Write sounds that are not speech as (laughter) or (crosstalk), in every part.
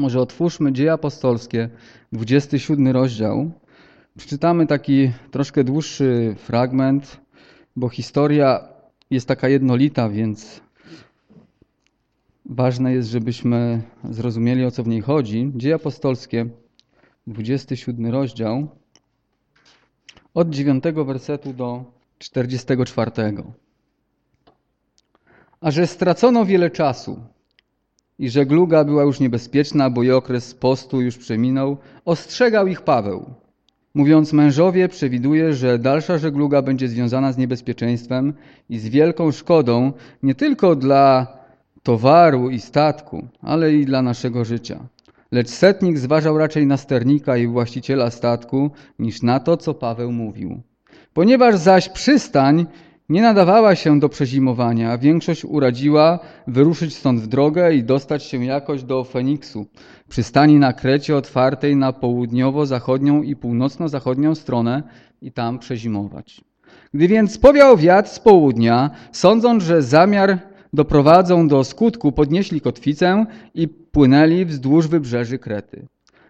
Może otwórzmy Dzieje Apostolskie, 27 rozdział. Przeczytamy taki troszkę dłuższy fragment, bo historia jest taka jednolita, więc ważne jest, żebyśmy zrozumieli, o co w niej chodzi. Dzieje Apostolskie, 27 rozdział, od 9 wersetu do 44. A że stracono wiele czasu i żegluga była już niebezpieczna, bo i okres postu już przeminął, ostrzegał ich Paweł, mówiąc mężowie przewiduje, że dalsza żegluga będzie związana z niebezpieczeństwem i z wielką szkodą nie tylko dla towaru i statku, ale i dla naszego życia. Lecz setnik zważał raczej na sternika i właściciela statku niż na to, co Paweł mówił. Ponieważ zaś przystań nie nadawała się do przezimowania, większość uradziła wyruszyć stąd w drogę i dostać się jakoś do Feniksu, przystani na Krecie otwartej na południowo-zachodnią i północno-zachodnią stronę i tam przezimować. Gdy więc powiał wiatr z południa, sądząc, że zamiar doprowadzą do skutku, podnieśli kotwicę i płynęli wzdłuż wybrzeży Krety.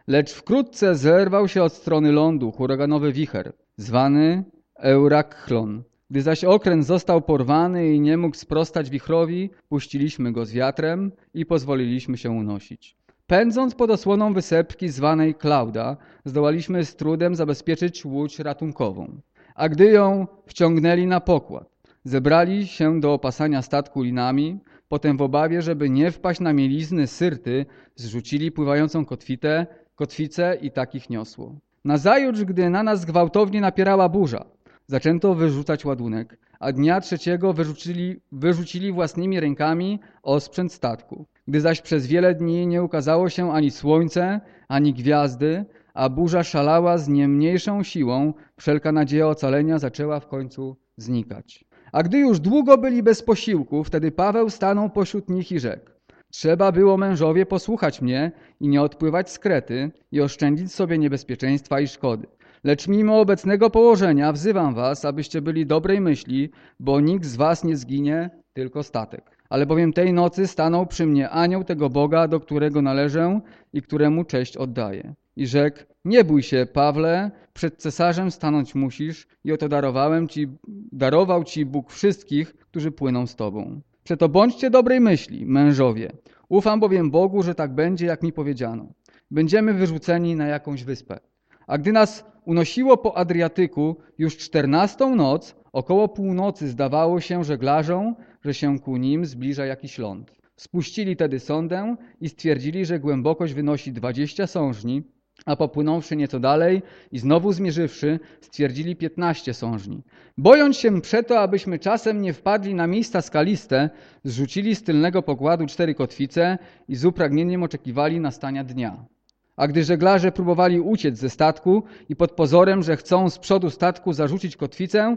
Lecz wkrótce zerwał się od strony lądu huraganowy wicher, zwany Eurakchlon. Gdy zaś okręt został porwany i nie mógł sprostać wichrowi, puściliśmy go z wiatrem i pozwoliliśmy się unosić. Pędząc pod osłoną wysepki zwanej Klauda, zdołaliśmy z trudem zabezpieczyć łódź ratunkową. A gdy ją wciągnęli na pokład, zebrali się do opasania statku linami, potem w obawie, żeby nie wpaść na mielizny Syrty, zrzucili pływającą kotwitę, kotwicę i takich niosło. Nazajutrz, gdy na nas gwałtownie napierała burza, zaczęto wyrzucać ładunek, a dnia trzeciego wyrzucili, wyrzucili własnymi rękami osprzęt statku. Gdy zaś przez wiele dni nie ukazało się ani słońce, ani gwiazdy, a burza szalała z nie mniejszą siłą, wszelka nadzieja ocalenia zaczęła w końcu znikać. A gdy już długo byli bez posiłku, wtedy Paweł stanął pośród nich i rzekł Trzeba było mężowie posłuchać mnie i nie odpływać z Krety i oszczędzić sobie niebezpieczeństwa i szkody. Lecz mimo obecnego położenia wzywam was, abyście byli dobrej myśli, bo nikt z was nie zginie, tylko statek. Ale bowiem tej nocy stanął przy mnie anioł tego Boga, do którego należę i któremu cześć oddaję. I rzekł, nie bój się, Pawle, przed cesarzem stanąć musisz i oto darowałem ci, darował ci Bóg wszystkich, którzy płyną z tobą. Przeto bądźcie dobrej myśli, mężowie. Ufam bowiem Bogu, że tak będzie, jak mi powiedziano. Będziemy wyrzuceni na jakąś wyspę. A gdy nas unosiło po Adriatyku już czternastą noc, około północy zdawało się żeglarzom, że się ku nim zbliża jakiś ląd. Spuścili tedy sondę i stwierdzili, że głębokość wynosi dwadzieścia sążni, a popłynąwszy nieco dalej i znowu zmierzywszy, stwierdzili piętnaście sążni. Bojąc się przeto, abyśmy czasem nie wpadli na miejsca skaliste, zrzucili z tylnego pokładu cztery kotwice i z upragnieniem oczekiwali nastania dnia. A gdy żeglarze próbowali uciec ze statku i pod pozorem, że chcą z przodu statku zarzucić kotwicę,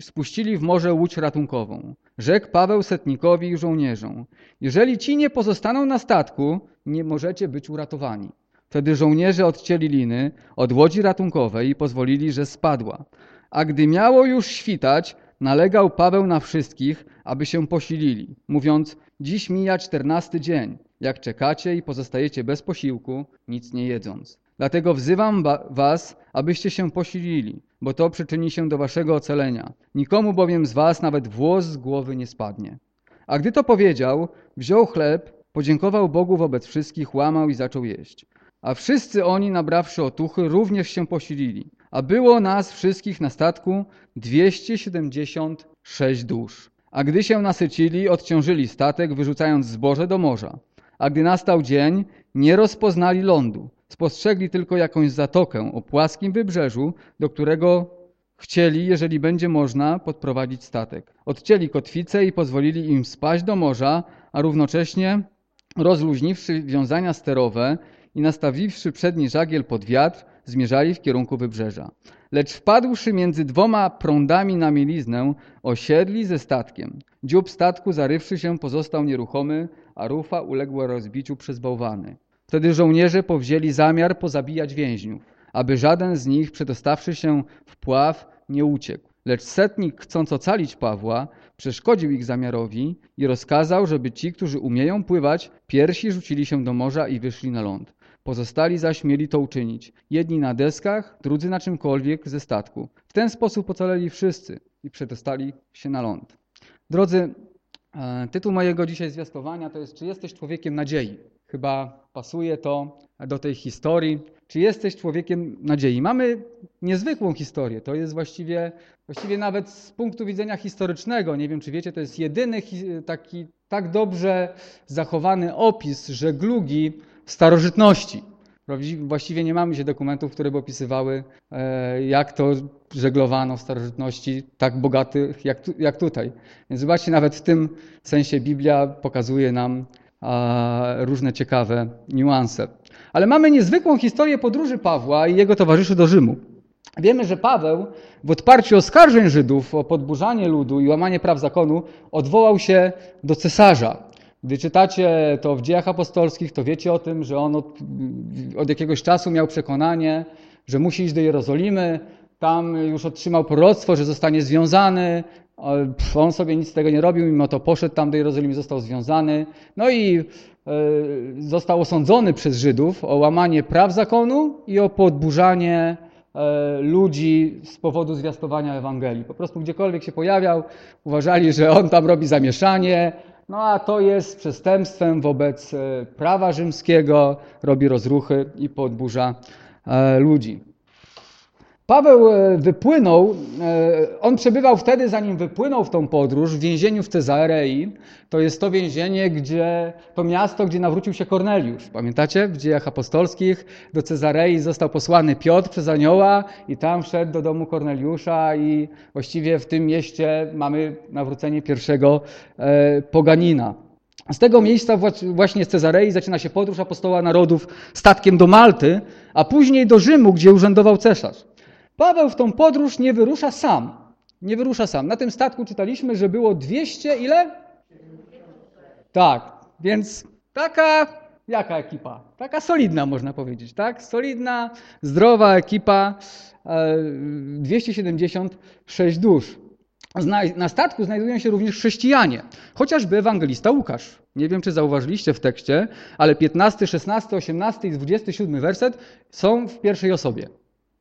spuścili w morze łódź ratunkową. Rzekł Paweł setnikowi i żołnierzom, jeżeli ci nie pozostaną na statku, nie możecie być uratowani. Wtedy żołnierze odcięli liny od łodzi ratunkowej i pozwolili, że spadła. A gdy miało już świtać, nalegał Paweł na wszystkich, aby się posilili, mówiąc, dziś mija czternasty dzień, jak czekacie i pozostajecie bez posiłku, nic nie jedząc. Dlatego wzywam was, abyście się posilili, bo to przyczyni się do waszego ocalenia. Nikomu bowiem z was nawet włos z głowy nie spadnie. A gdy to powiedział, wziął chleb, podziękował Bogu wobec wszystkich, łamał i zaczął jeść. A wszyscy oni, nabrawszy otuchy, również się posilili. A było nas wszystkich na statku 276 dusz. A gdy się nasycili, odciążyli statek, wyrzucając zboże do morza. A gdy nastał dzień, nie rozpoznali lądu. Spostrzegli tylko jakąś zatokę o płaskim wybrzeżu, do którego chcieli, jeżeli będzie można, podprowadzić statek. Odcięli kotwicę i pozwolili im spaść do morza, a równocześnie rozluźniwszy wiązania sterowe i nastawiwszy przedni żagiel pod wiatr, zmierzali w kierunku wybrzeża. Lecz wpadłszy między dwoma prądami na mieliznę, osiedli ze statkiem. Dziób statku, zarywszy się, pozostał nieruchomy, a rufa uległa rozbiciu przez bałwany. Wtedy żołnierze powzięli zamiar pozabijać więźniów, aby żaden z nich, przedostawszy się w pław, nie uciekł. Lecz setnik, chcąc ocalić Pawła, przeszkodził ich zamiarowi i rozkazał, żeby ci, którzy umieją pływać, pierwsi rzucili się do morza i wyszli na ląd. Pozostali zaś mieli to uczynić. Jedni na deskach, drudzy na czymkolwiek ze statku. W ten sposób ocaleli wszyscy i przedostali się na ląd. Drodzy, tytuł mojego dzisiaj zwiastowania to jest Czy jesteś człowiekiem nadziei? Chyba pasuje to do tej historii. Czy jesteś człowiekiem nadziei? Mamy niezwykłą historię. To jest właściwie, właściwie nawet z punktu widzenia historycznego, nie wiem czy wiecie, to jest jedyny taki tak dobrze zachowany opis żeglugi w starożytności. Właściwie nie mamy się dokumentów, które by opisywały, e, jak to żeglowano w starożytności tak bogatych jak, tu, jak tutaj. Więc zobaczcie, nawet w tym sensie Biblia pokazuje nam różne ciekawe niuanse. Ale mamy niezwykłą historię podróży Pawła i jego towarzyszy do Rzymu. Wiemy, że Paweł w odparciu oskarżeń Żydów o podburzanie ludu i łamanie praw zakonu odwołał się do cesarza. Gdy czytacie to w dziejach apostolskich, to wiecie o tym, że on od, od jakiegoś czasu miał przekonanie, że musi iść do Jerozolimy. Tam już otrzymał proroctwo, że zostanie związany. On sobie nic z tego nie robił, mimo to poszedł tam do Jerozolimy, został związany. No i e, został osądzony przez Żydów o łamanie praw zakonu i o podburzanie e, ludzi z powodu zwiastowania Ewangelii. Po prostu gdziekolwiek się pojawiał, uważali, że on tam robi zamieszanie, no a to jest przestępstwem wobec e, prawa rzymskiego, robi rozruchy i podburza e, ludzi. Paweł e, wypłynął, on przebywał wtedy, zanim wypłynął w tą podróż, w więzieniu w Cezarei. To jest to więzienie, gdzie, to miasto, gdzie nawrócił się Korneliusz. Pamiętacie? W dziejach apostolskich do Cezarei został posłany Piotr przez anioła i tam wszedł do domu Korneliusza i właściwie w tym mieście mamy nawrócenie pierwszego e, poganina. Z tego miejsca właśnie z Cezarei zaczyna się podróż apostoła narodów statkiem do Malty, a później do Rzymu, gdzie urzędował cesarz. Paweł w tą podróż nie wyrusza sam. Nie wyrusza sam. Na tym statku czytaliśmy, że było 200 ile? Tak, więc taka, jaka ekipa? Taka solidna można powiedzieć, tak? Solidna, zdrowa ekipa, 276 e, dusz. Na statku znajdują się również chrześcijanie, chociażby ewangelista Łukasz. Nie wiem, czy zauważyliście w tekście, ale 15, 16, 18 i 27 werset są w pierwszej osobie.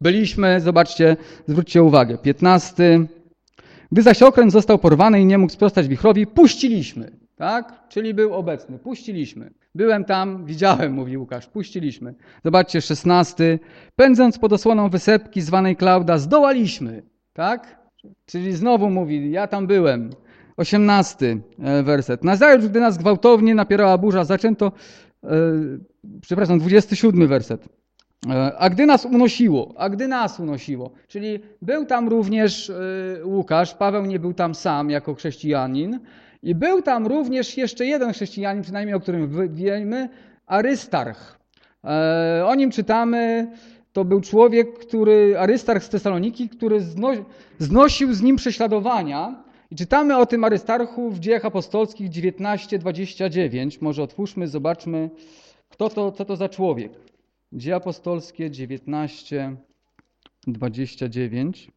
Byliśmy, zobaczcie, zwróćcie uwagę, 15. Gdy zaś okręt został porwany i nie mógł sprostać wichrowi, puściliśmy tak? Czyli był obecny. Puściliśmy. Byłem tam, widziałem, mówi Łukasz, puściliśmy. Zobaczcie, szesnasty. Pędząc pod osłoną wysepki zwanej Klauda, zdołaliśmy, tak? Czyli znowu mówi, ja tam byłem. Osiemnasty e, werset. Nazajutrz, gdy nas gwałtownie napierała burza, zaczęto, e, przepraszam, dwudziesty siódmy werset. E, a gdy nas unosiło, a gdy nas unosiło, czyli był tam również e, Łukasz, Paweł nie był tam sam jako chrześcijanin, i był tam również jeszcze jeden chrześcijanin, przynajmniej o którym wiemy, Arystarch. E, o nim czytamy, to był człowiek, który, Arystarch z Tesaloniki, który znosił z nim prześladowania. I czytamy o tym Arystarchu w dziejach apostolskich 19:29. Może otwórzmy, zobaczmy, kto to, co to za człowiek. Dzieje apostolskie 19:29.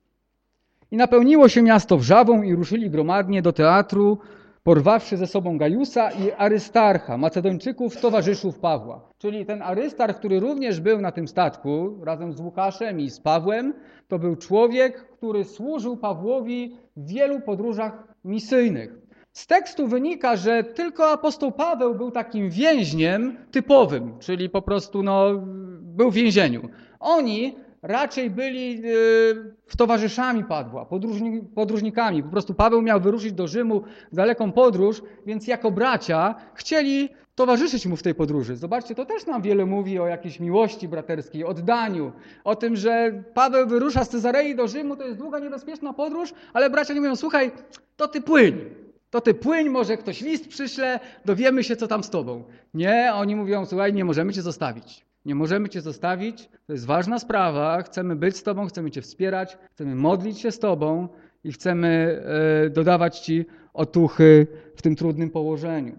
I napełniło się miasto wrzawą i ruszyli gromadnie do teatru, porwawszy ze sobą Gajusa i Arystarcha, Macedończyków, towarzyszów Pawła. Czyli ten Arystarch, który również był na tym statku razem z Łukaszem i z Pawłem, to był człowiek, który służył Pawłowi w wielu podróżach misyjnych. Z tekstu wynika, że tylko apostoł Paweł był takim więźniem typowym, czyli po prostu no, był w więzieniu. Oni raczej byli w towarzyszami Pawła, podróżnikami. Po prostu Paweł miał wyruszyć do Rzymu w daleką podróż, więc jako bracia chcieli towarzyszyć mu w tej podróży. Zobaczcie, to też nam wiele mówi o jakiejś miłości braterskiej, oddaniu, o tym, że Paweł wyrusza z Cezarei do Rzymu, to jest długa, niebezpieczna podróż, ale bracia nie mówią, słuchaj, to ty płyń, to ty płyń, może ktoś list przyśle, dowiemy się, co tam z tobą. Nie, oni mówią, słuchaj, nie możemy cię zostawić. Nie możemy Cię zostawić. To jest ważna sprawa. Chcemy być z Tobą, chcemy Cię wspierać, chcemy modlić się z Tobą i chcemy e, dodawać Ci otuchy w tym trudnym położeniu.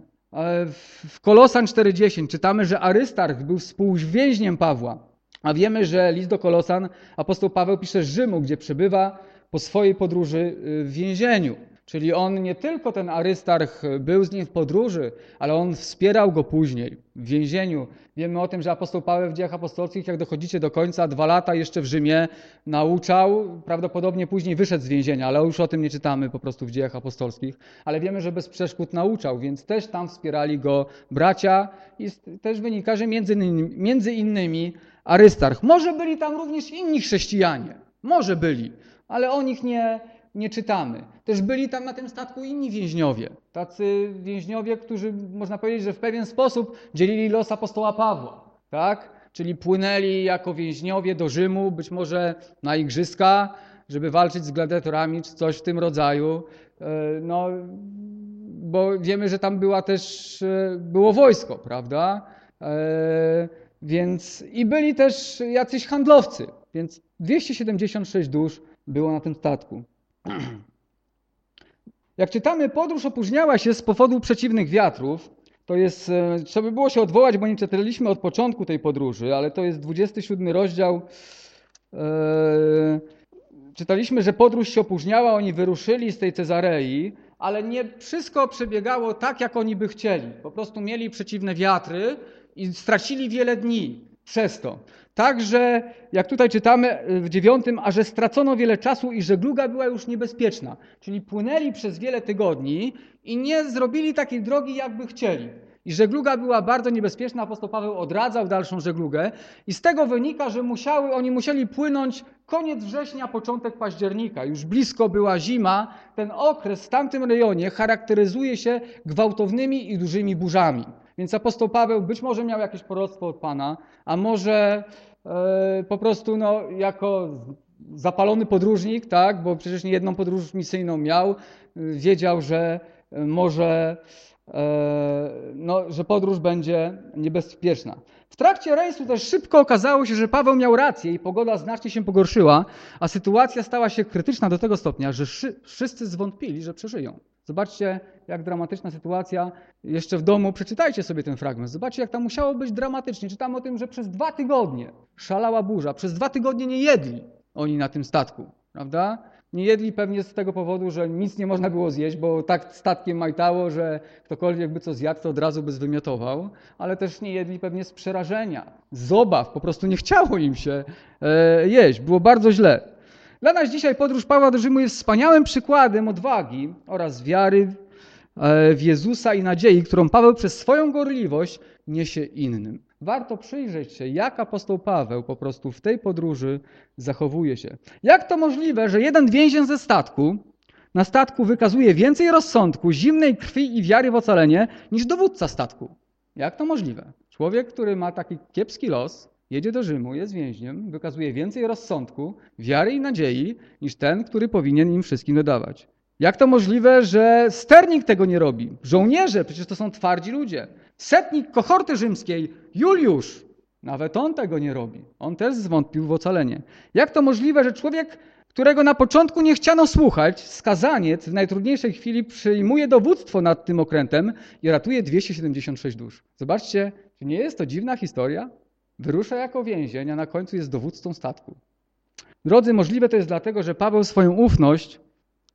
W Kolosan 4:10 czytamy, że Arystarch był współwięźniem Pawła. A wiemy, że list do Kolosan apostoł Paweł pisze z Rzymu, gdzie przebywa po swojej podróży y, w więzieniu. Czyli on nie tylko ten Arystarch był z nim w podróży, ale on wspierał go później w więzieniu. Wiemy o tym, że apostoł Paweł w dziejach apostolskich, jak dochodzicie do końca, dwa lata jeszcze w Rzymie nauczał, prawdopodobnie później wyszedł z więzienia, ale już o tym nie czytamy po prostu w dziejach apostolskich. Ale wiemy, że bez przeszkód nauczał, więc też tam wspierali go bracia i też wynika, że między innymi, między innymi Arystarch. Może byli tam również inni chrześcijanie, może byli, ale o nich nie, nie czytamy. Też byli tam na tym statku inni więźniowie. Tacy więźniowie, którzy można powiedzieć, że w pewien sposób dzielili los apostoła Pawła. Tak? Czyli płynęli jako więźniowie do Rzymu, być może na igrzyska, żeby walczyć z gladiatorami czy coś w tym rodzaju. E, no, bo wiemy, że tam była też, e, było wojsko, prawda? E, więc i byli też jacyś handlowcy, więc 276 dusz było na tym statku. (clears throat) Jak czytamy, podróż opóźniała się z powodu przeciwnych wiatrów. To jest, e, trzeba by było się odwołać, bo nie czytaliśmy od początku tej podróży, ale to jest 27 rozdział. Eee, czytaliśmy, że podróż się opóźniała, oni wyruszyli z tej Cezarei, ale nie wszystko przebiegało tak, jak oni by chcieli. Po prostu mieli przeciwne wiatry i stracili wiele dni przez to. Także, jak tutaj czytamy w dziewiątym, a że stracono wiele czasu i żegluga była już niebezpieczna. Czyli płynęli przez wiele tygodni i nie zrobili takiej drogi, jakby chcieli. I żegluga była bardzo niebezpieczna, apostoł Paweł odradzał dalszą żeglugę i z tego wynika, że musiały, oni musieli płynąć koniec września, początek października. Już blisko była zima. Ten okres w tamtym rejonie charakteryzuje się gwałtownymi i dużymi burzami. Więc apostoł Paweł być może miał jakieś proroctwo od Pana, a może e, po prostu no, jako zapalony podróżnik, tak, bo przecież nie jedną podróż misyjną miał, wiedział, że może, e, no, że podróż będzie niebezpieczna. W trakcie rejsu też szybko okazało się, że Paweł miał rację i pogoda znacznie się pogorszyła, a sytuacja stała się krytyczna do tego stopnia, że wszyscy zwątpili, że przeżyją. Zobaczcie, jak dramatyczna sytuacja. Jeszcze w domu przeczytajcie sobie ten fragment. Zobaczcie, jak tam musiało być dramatycznie. Czytamy o tym, że przez dwa tygodnie szalała burza. Przez dwa tygodnie nie jedli oni na tym statku, prawda? Nie jedli pewnie z tego powodu, że nic nie można było zjeść, bo tak statkiem majtało, że ktokolwiek by co zjadł, to od razu by zwymiotował, ale też nie jedli pewnie z przerażenia, z obaw, po prostu nie chciało im się e, jeść. Było bardzo źle. Dla nas dzisiaj podróż Pawła do Rzymu jest wspaniałym przykładem odwagi oraz wiary e, w Jezusa i nadziei, którą Paweł przez swoją gorliwość niesie innym. Warto przyjrzeć się, jak apostoł Paweł po prostu w tej podróży zachowuje się. Jak to możliwe, że jeden więzień ze statku na statku wykazuje więcej rozsądku, zimnej krwi i wiary w ocalenie niż dowódca statku? Jak to możliwe? Człowiek, który ma taki kiepski los, jedzie do Rzymu, jest więźniem, wykazuje więcej rozsądku, wiary i nadziei niż ten, który powinien im wszystkim dodawać. Jak to możliwe, że sternik tego nie robi? Żołnierze, przecież to są twardzi ludzie. Setnik kohorty rzymskiej, Juliusz, nawet on tego nie robi. On też zwątpił w ocalenie. Jak to możliwe, że człowiek, którego na początku nie chciano słuchać, skazaniec w najtrudniejszej chwili przyjmuje dowództwo nad tym okrętem i ratuje 276 dusz? Zobaczcie, czy nie jest to dziwna historia? Wyrusza jako więzień, a na końcu jest dowódcą statku. Drodzy, możliwe to jest dlatego, że Paweł swoją ufność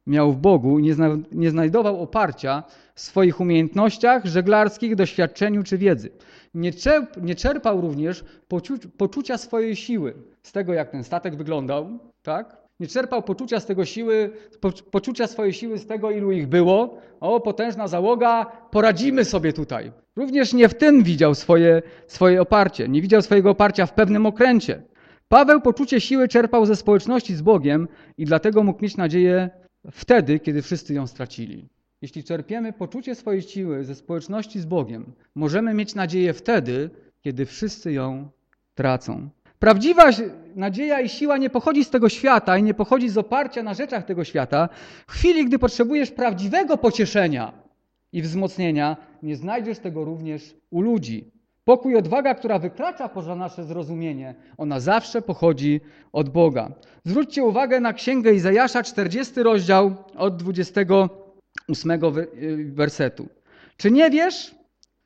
miał w Bogu i nie, zna, nie znajdował oparcia w swoich umiejętnościach żeglarskich, doświadczeniu czy wiedzy. Nie, czerp, nie czerpał również poczu, poczucia swojej siły z tego, jak ten statek wyglądał, tak? Nie czerpał poczucia z tego siły, po, poczucia swojej siły z tego, ilu ich było. O, potężna załoga, poradzimy sobie tutaj. Również nie w tym widział swoje, swoje oparcie. Nie widział swojego oparcia w pewnym okręcie. Paweł poczucie siły czerpał ze społeczności z Bogiem i dlatego mógł mieć nadzieję wtedy, kiedy wszyscy ją stracili. Jeśli czerpiemy poczucie swojej siły ze społeczności z Bogiem, możemy mieć nadzieję wtedy, kiedy wszyscy ją tracą. Prawdziwa nadzieja i siła nie pochodzi z tego świata i nie pochodzi z oparcia na rzeczach tego świata. W chwili, gdy potrzebujesz prawdziwego pocieszenia i wzmocnienia, nie znajdziesz tego również u ludzi. Pokój odwaga, która wykracza poza nasze zrozumienie, ona zawsze pochodzi od Boga. Zwróćcie uwagę na księgę Izajasza, 40 rozdział od 28 y, wersetu. Czy nie wiesz?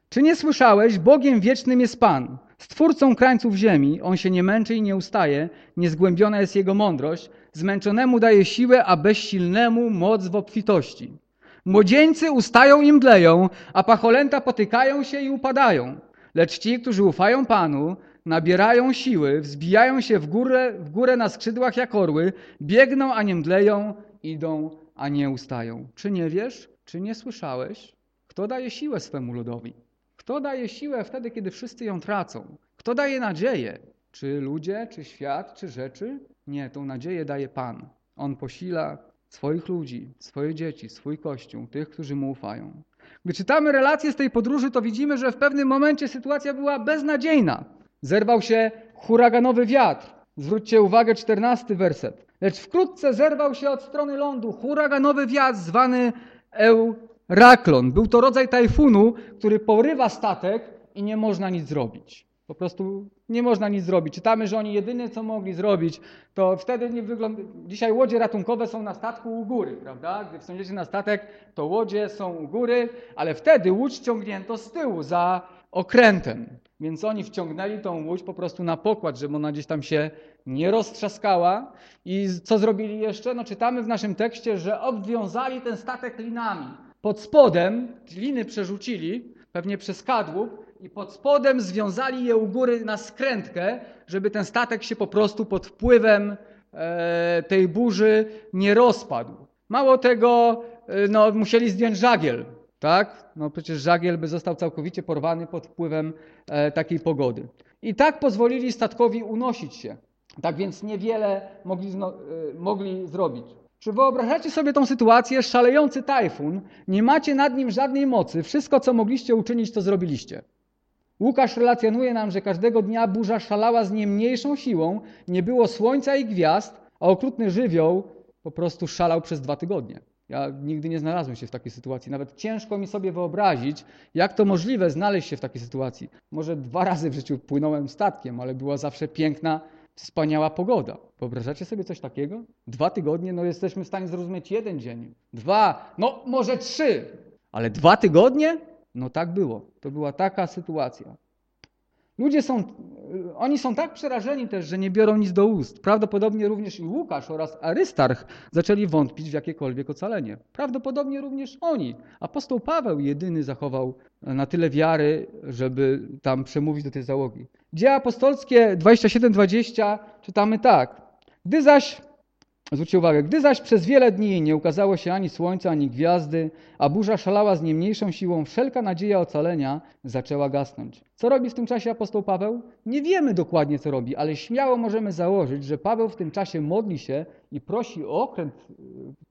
Czy nie słyszałeś? Bogiem wiecznym jest Pan Stwórcą krańców ziemi, on się nie męczy i nie ustaje, niezgłębiona jest jego mądrość, zmęczonemu daje siłę, a bezsilnemu moc w obfitości. Młodzieńcy ustają i mdleją, a pacholęta potykają się i upadają. Lecz ci, którzy ufają Panu, nabierają siły, wzbijają się w górę, w górę na skrzydłach jak orły, biegną, a nie mdleją, idą, a nie ustają. Czy nie wiesz? Czy nie słyszałeś? Kto daje siłę swemu ludowi? Kto daje siłę wtedy, kiedy wszyscy ją tracą? Kto daje nadzieję? Czy ludzie, czy świat, czy rzeczy? Nie, tą nadzieję daje Pan. On posila swoich ludzi, swoje dzieci, swój kościół, tych, którzy mu ufają. Gdy czytamy relacje z tej podróży, to widzimy, że w pewnym momencie sytuacja była beznadziejna. Zerwał się huraganowy wiatr. Zwróćcie uwagę, czternasty werset. Lecz wkrótce zerwał się od strony lądu huraganowy wiatr zwany Euraklon. Był to rodzaj tajfunu, który porywa statek i nie można nic zrobić. Po prostu nie można nic zrobić. Czytamy, że oni jedyne co mogli zrobić, to wtedy nie wygląda. Dzisiaj łodzie ratunkowe są na statku u góry, prawda? Gdy wsiądziecie na statek, to łodzie są u góry, ale wtedy łódź ciągnięto z tyłu za okrętem. Więc oni wciągnęli tą łódź po prostu na pokład, żeby ona gdzieś tam się nie roztrzaskała. I co zrobili jeszcze? No czytamy w naszym tekście, że obwiązali ten statek linami. Pod spodem liny przerzucili, pewnie przez kadłub, i pod spodem związali je u góry na skrętkę, żeby ten statek się po prostu pod wpływem e, tej burzy nie rozpadł. Mało tego, e, no, musieli zdjąć żagiel, tak? No przecież żagiel by został całkowicie porwany pod wpływem e, takiej pogody. I tak pozwolili statkowi unosić się. Tak więc niewiele mogli, mogli zrobić. Czy wyobrażacie sobie tą sytuację? Szalejący tajfun, nie macie nad nim żadnej mocy, wszystko co mogliście uczynić, to zrobiliście. Łukasz relacjonuje nam, że każdego dnia burza szalała z nie mniejszą siłą, nie było słońca i gwiazd, a okrutny żywioł po prostu szalał przez dwa tygodnie. Ja nigdy nie znalazłem się w takiej sytuacji. Nawet ciężko mi sobie wyobrazić, jak to możliwe znaleźć się w takiej sytuacji. Może dwa razy w życiu płynąłem statkiem, ale była zawsze piękna, wspaniała pogoda. Wyobrażacie sobie coś takiego? Dwa tygodnie, no jesteśmy w stanie zrozumieć jeden dzień. Dwa, no może trzy, ale dwa tygodnie? No tak było. To była taka sytuacja. Ludzie są, oni są tak przerażeni też, że nie biorą nic do ust. Prawdopodobnie również i Łukasz oraz Arystarch zaczęli wątpić w jakiekolwiek ocalenie. Prawdopodobnie również oni. Apostoł Paweł jedyny zachował na tyle wiary, żeby tam przemówić do tej załogi. Dzieje apostolskie 27-20 czytamy tak. Gdy zaś Zwróćcie uwagę, gdy zaś przez wiele dni nie ukazało się ani słońca, ani gwiazdy, a burza szalała z nie mniejszą siłą, wszelka nadzieja ocalenia zaczęła gasnąć. Co robi w tym czasie apostoł Paweł? Nie wiemy dokładnie, co robi, ale śmiało możemy założyć, że Paweł w tym czasie modli się i prosi o okręt,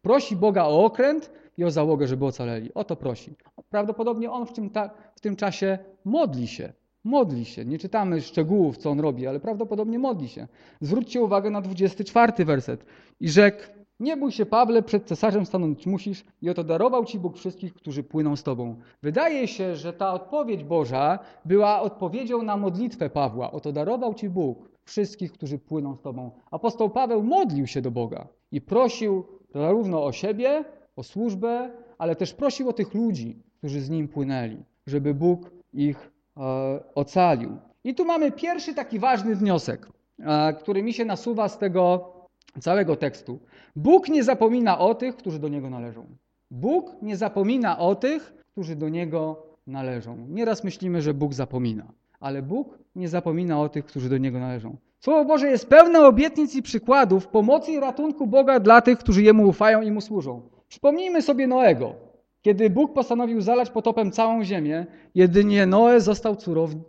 prosi Boga o okręt i o załogę, żeby ocaleli. O to prosi. Prawdopodobnie on w tym, w tym czasie modli się. Modli się. Nie czytamy szczegółów, co on robi, ale prawdopodobnie modli się. Zwróćcie uwagę na 24 werset. I rzekł, nie bój się, Pawle, przed cesarzem stanąć musisz i oto darował ci Bóg wszystkich, którzy płyną z tobą. Wydaje się, że ta odpowiedź Boża była odpowiedzią na modlitwę Pawła. Oto darował ci Bóg wszystkich, którzy płyną z tobą. Apostoł Paweł modlił się do Boga i prosił zarówno o siebie, o służbę, ale też prosił o tych ludzi, którzy z nim płynęli, żeby Bóg ich ocalił. I tu mamy pierwszy taki ważny wniosek, e, który mi się nasuwa z tego całego tekstu. Bóg nie zapomina o tych, którzy do Niego należą. Bóg nie zapomina o tych, którzy do Niego należą. Nieraz myślimy, że Bóg zapomina, ale Bóg nie zapomina o tych, którzy do Niego należą. Słowo Boże jest pełne obietnic i przykładów pomocy i ratunku Boga dla tych, którzy Jemu ufają i Mu służą. Przypomnijmy sobie Noego. Kiedy Bóg postanowił zalać potopem całą ziemię, jedynie Noe został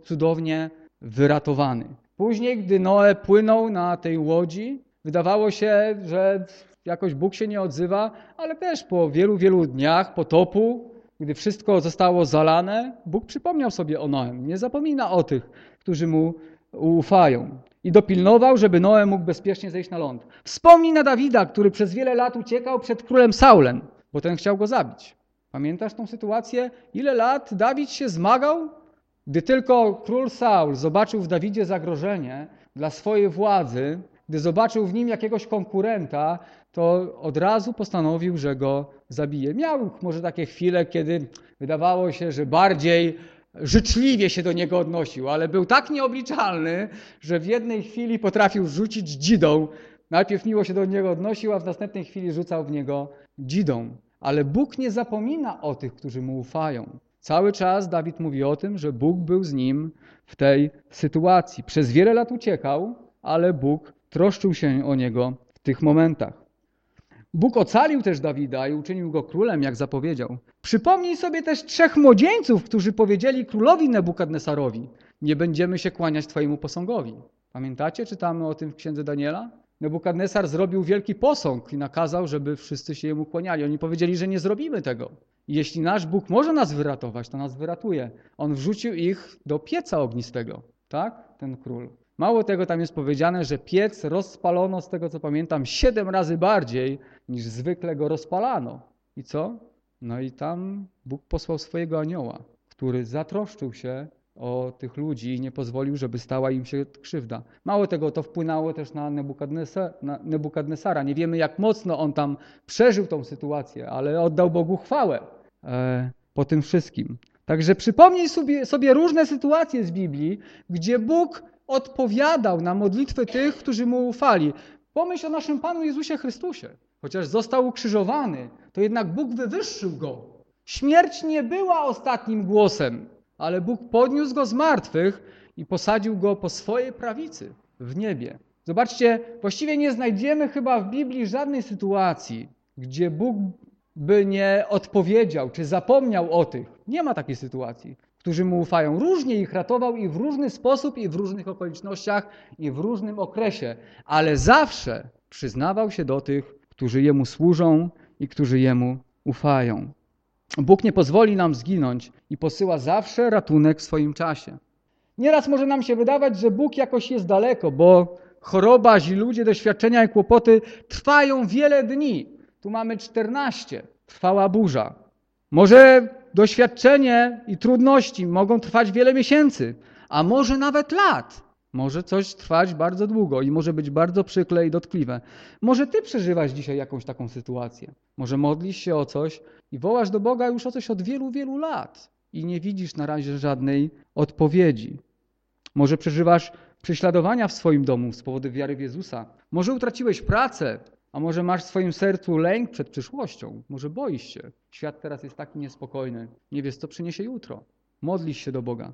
cudownie wyratowany. Później, gdy Noe płynął na tej łodzi, Wydawało się, że jakoś Bóg się nie odzywa, ale też po wielu, wielu dniach potopu, gdy wszystko zostało zalane, Bóg przypomniał sobie o Noem. Nie zapomina o tych, którzy mu ufają. I dopilnował, żeby Noe mógł bezpiecznie zejść na ląd. Wspomnij na Dawida, który przez wiele lat uciekał przed królem Saulem, bo ten chciał go zabić. Pamiętasz tą sytuację? Ile lat Dawid się zmagał? Gdy tylko król Saul zobaczył w Dawidzie zagrożenie dla swojej władzy, gdy zobaczył w nim jakiegoś konkurenta, to od razu postanowił, że go zabije. Miał może takie chwile, kiedy wydawało się, że bardziej życzliwie się do niego odnosił, ale był tak nieobliczalny, że w jednej chwili potrafił rzucić dzidą. Najpierw miło się do niego odnosił, a w następnej chwili rzucał w niego dzidą. Ale Bóg nie zapomina o tych, którzy mu ufają. Cały czas Dawid mówi o tym, że Bóg był z nim w tej sytuacji. Przez wiele lat uciekał, ale Bóg troszczył się o niego w tych momentach. Bóg ocalił też Dawida i uczynił go królem, jak zapowiedział. Przypomnij sobie też trzech młodzieńców, którzy powiedzieli królowi Nebukadnesarowi: Nie będziemy się kłaniać Twojemu posągowi. Pamiętacie? Czytamy o tym w księdze Daniela? Nebukadnesar zrobił wielki posąg i nakazał, żeby wszyscy się jemu kłaniali. Oni powiedzieli, że nie zrobimy tego. Jeśli nasz Bóg może nas wyratować, to nas wyratuje. On wrzucił ich do pieca ognistego, tak? Ten król. Mało tego, tam jest powiedziane, że piec rozpalono, z tego co pamiętam, siedem razy bardziej niż zwykle go rozpalano. I co? No i tam Bóg posłał swojego anioła, który zatroszczył się o tych ludzi i nie pozwolił, żeby stała im się krzywda. Mało tego, to wpłynęło też na, na Nebukadnesara. Nie wiemy, jak mocno on tam przeżył tą sytuację, ale oddał Bogu chwałę e, po tym wszystkim. Także przypomnij sobie, sobie różne sytuacje z Biblii, gdzie Bóg odpowiadał na modlitwy tych, którzy mu ufali. Pomyśl o naszym Panu Jezusie Chrystusie. Chociaż został ukrzyżowany, to jednak Bóg wywyższył go. Śmierć nie była ostatnim głosem, ale Bóg podniósł go z martwych i posadził go po swojej prawicy w niebie. Zobaczcie, właściwie nie znajdziemy chyba w Biblii żadnej sytuacji, gdzie Bóg by nie odpowiedział czy zapomniał o tych. Nie ma takiej sytuacji którzy mu ufają. Różnie ich ratował i w różny sposób, i w różnych okolicznościach, i w różnym okresie, ale zawsze przyznawał się do tych, którzy jemu służą i którzy jemu ufają. Bóg nie pozwoli nam zginąć i posyła zawsze ratunek w swoim czasie. Nieraz może nam się wydawać, że Bóg jakoś jest daleko, bo choroba, źli ludzie, doświadczenia i kłopoty trwają wiele dni. Tu mamy 14. Trwała burza. Może doświadczenie i trudności mogą trwać wiele miesięcy, a może nawet lat. Może coś trwać bardzo długo i może być bardzo przykle i dotkliwe. Może ty przeżywasz dzisiaj jakąś taką sytuację. Może modlisz się o coś i wołasz do Boga już o coś od wielu, wielu lat i nie widzisz na razie żadnej odpowiedzi. Może przeżywasz prześladowania w swoim domu z powodu wiary w Jezusa. Może utraciłeś pracę, a może masz w swoim sercu lęk przed przyszłością? Może boisz się? Świat teraz jest taki niespokojny. Nie wiesz, co przyniesie jutro. Modlisz się do Boga.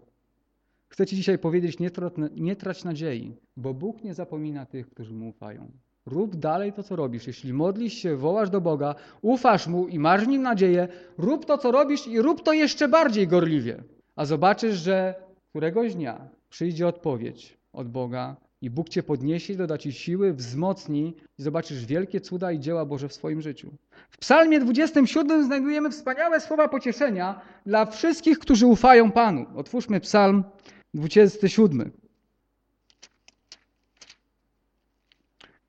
Chcę Ci dzisiaj powiedzieć, nie, trać, nie trać nadziei, bo Bóg nie zapomina tych, którzy Mu ufają. Rób dalej to, co robisz. Jeśli modlisz się, wołasz do Boga, ufasz Mu i masz w Nim nadzieję, rób to, co robisz i rób to jeszcze bardziej gorliwie. A zobaczysz, że któregoś dnia przyjdzie odpowiedź od Boga i Bóg cię podniesie, doda ci siły, wzmocni i zobaczysz wielkie cuda i dzieła Boże w swoim życiu. W psalmie 27 znajdujemy wspaniałe słowa pocieszenia dla wszystkich, którzy ufają Panu. Otwórzmy psalm 27.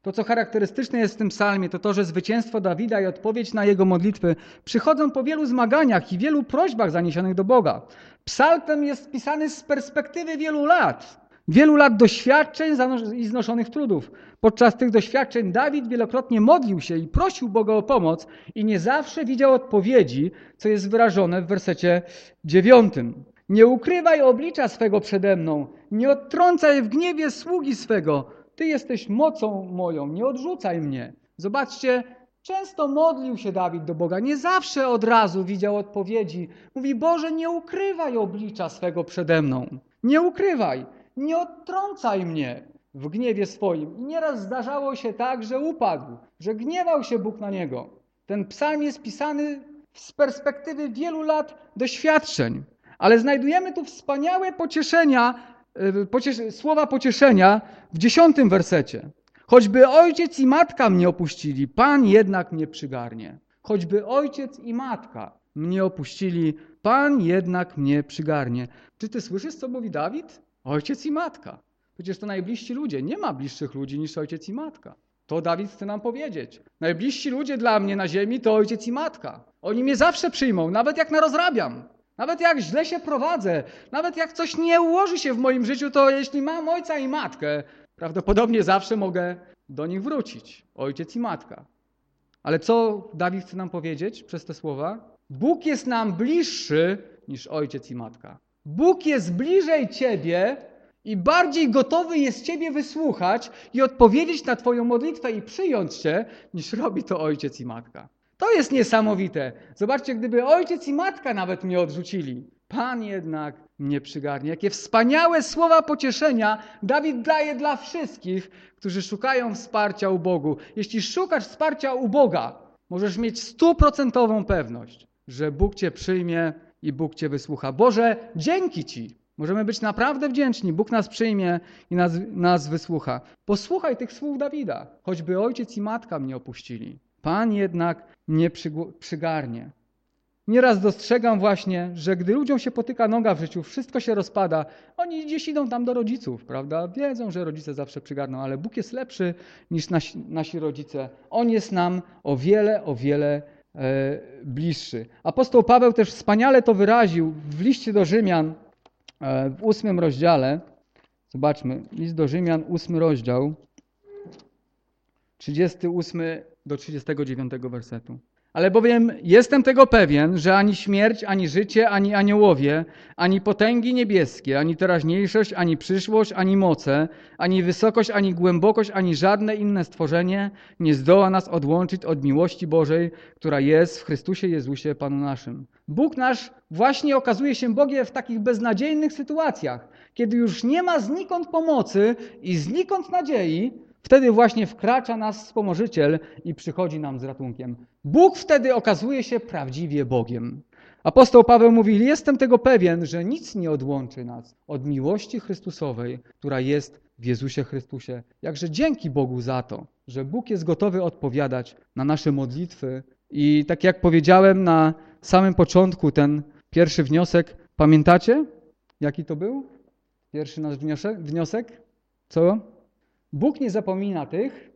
To, co charakterystyczne jest w tym psalmie, to to, że zwycięstwo Dawida i odpowiedź na jego modlitwy przychodzą po wielu zmaganiach i wielu prośbach zaniesionych do Boga. Psalm ten jest pisany z perspektywy wielu lat wielu lat doświadczeń i znoszonych trudów. Podczas tych doświadczeń Dawid wielokrotnie modlił się i prosił Boga o pomoc i nie zawsze widział odpowiedzi, co jest wyrażone w wersecie dziewiątym. Nie ukrywaj oblicza swego przede mną, nie odtrącaj w gniewie sługi swego. Ty jesteś mocą moją, nie odrzucaj mnie. Zobaczcie, często modlił się Dawid do Boga, nie zawsze od razu widział odpowiedzi. Mówi, Boże, nie ukrywaj oblicza swego przede mną. Nie ukrywaj nie odtrącaj mnie w gniewie swoim. I nieraz zdarzało się tak, że upadł, że gniewał się Bóg na niego. Ten psalm jest pisany z perspektywy wielu lat doświadczeń, ale znajdujemy tu wspaniałe pocieszenia, y, słowa pocieszenia w dziesiątym wersecie. Choćby ojciec i matka mnie opuścili, Pan jednak mnie przygarnie. Choćby ojciec i matka mnie opuścili, Pan jednak mnie przygarnie. Czy ty słyszysz, co mówi Dawid? Ojciec i matka. Przecież to najbliżsi ludzie. Nie ma bliższych ludzi niż ojciec i matka. To Dawid chce nam powiedzieć. Najbliżsi ludzie dla mnie na ziemi to ojciec i matka. Oni mnie zawsze przyjmą, nawet jak narozrabiam. Nawet jak źle się prowadzę, nawet jak coś nie ułoży się w moim życiu, to jeśli mam ojca i matkę, prawdopodobnie zawsze mogę do nich wrócić. Ojciec i matka. Ale co Dawid chce nam powiedzieć przez te słowa? Bóg jest nam bliższy niż ojciec i matka. Bóg jest bliżej ciebie i bardziej gotowy jest ciebie wysłuchać i odpowiedzieć na twoją modlitwę i przyjąć cię, niż robi to ojciec i matka. To jest niesamowite. Zobaczcie, gdyby ojciec i matka nawet mnie odrzucili, Pan jednak mnie przygarnie. Jakie wspaniałe słowa pocieszenia Dawid daje dla wszystkich, którzy szukają wsparcia u Bogu. Jeśli szukasz wsparcia u Boga, możesz mieć stuprocentową pewność, że Bóg cię przyjmie i Bóg cię wysłucha. Boże, dzięki Ci. Możemy być naprawdę wdzięczni. Bóg nas przyjmie i nas, nas wysłucha. Posłuchaj tych słów Dawida. Choćby ojciec i matka mnie opuścili. Pan jednak mnie przygarnie. Nieraz dostrzegam właśnie, że gdy ludziom się potyka noga w życiu, wszystko się rozpada, oni gdzieś idą tam do rodziców, prawda? Wiedzą, że rodzice zawsze przygarną, ale Bóg jest lepszy niż nasi, nasi rodzice. On jest nam o wiele, o wiele e, bliższy. Apostoł Paweł też wspaniale to wyraził w liście do Rzymian e, w ósmym rozdziale. Zobaczmy, list do Rzymian, ósmy rozdział, 38 do 39 wersetu. Ale bowiem jestem tego pewien, że ani śmierć, ani życie, ani aniołowie, ani potęgi niebieskie, ani teraźniejszość, ani przyszłość, ani moce, ani wysokość, ani głębokość, ani żadne inne stworzenie nie zdoła nas odłączyć od miłości Bożej, która jest w Chrystusie Jezusie Panu naszym. Bóg nasz właśnie okazuje się Bogiem w takich beznadziejnych sytuacjach, kiedy już nie ma znikąd pomocy i znikąd nadziei, Wtedy właśnie wkracza nas wspomożyciel i przychodzi nam z ratunkiem. Bóg wtedy okazuje się prawdziwie Bogiem. Apostoł Paweł mówi: Jestem tego pewien, że nic nie odłączy nas od miłości Chrystusowej, która jest w Jezusie Chrystusie. Jakże dzięki Bogu za to, że Bóg jest gotowy odpowiadać na nasze modlitwy. I tak jak powiedziałem na samym początku, ten pierwszy wniosek, pamiętacie? Jaki to był? Pierwszy nasz wniosek? Co? Bóg nie zapomina tych,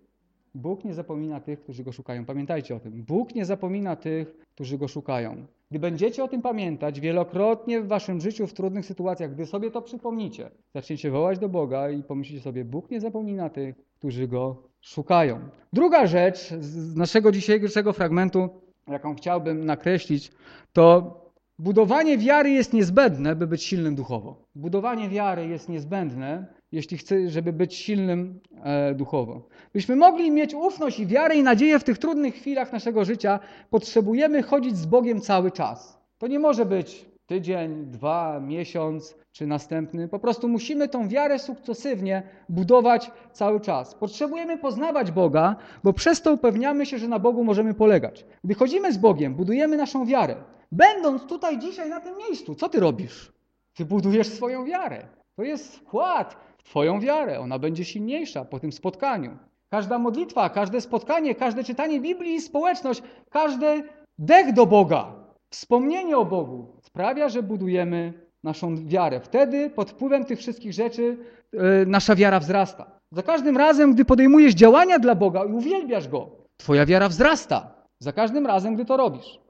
Bóg nie zapomina tych, którzy Go szukają. Pamiętajcie o tym. Bóg nie zapomina tych, którzy Go szukają. Gdy będziecie o tym pamiętać wielokrotnie w waszym życiu, w trudnych sytuacjach, gdy sobie to przypomnicie, zaczniecie wołać do Boga i pomyślicie sobie, Bóg nie zapomina tych, którzy Go szukają. Druga rzecz z naszego dzisiejszego fragmentu, jaką chciałbym nakreślić, to budowanie wiary jest niezbędne, by być silnym duchowo. Budowanie wiary jest niezbędne, jeśli chce, żeby być silnym e, duchowo. Byśmy mogli mieć ufność i wiarę i nadzieję w tych trudnych chwilach naszego życia, potrzebujemy chodzić z Bogiem cały czas. To nie może być tydzień, dwa, miesiąc czy następny. Po prostu musimy tą wiarę sukcesywnie budować cały czas. Potrzebujemy poznawać Boga, bo przez to upewniamy się, że na Bogu możemy polegać. Gdy chodzimy z Bogiem, budujemy naszą wiarę. Będąc tutaj dzisiaj na tym miejscu, co ty robisz? Ty budujesz swoją wiarę. To jest wkład Twoją wiarę. Ona będzie silniejsza po tym spotkaniu. Każda modlitwa, każde spotkanie, każde czytanie Biblii i społeczność, każdy dech do Boga, wspomnienie o Bogu sprawia, że budujemy naszą wiarę. Wtedy pod wpływem tych wszystkich rzeczy yy, nasza wiara wzrasta. Za każdym razem, gdy podejmujesz działania dla Boga i uwielbiasz Go, Twoja wiara wzrasta. Za każdym razem, gdy to robisz.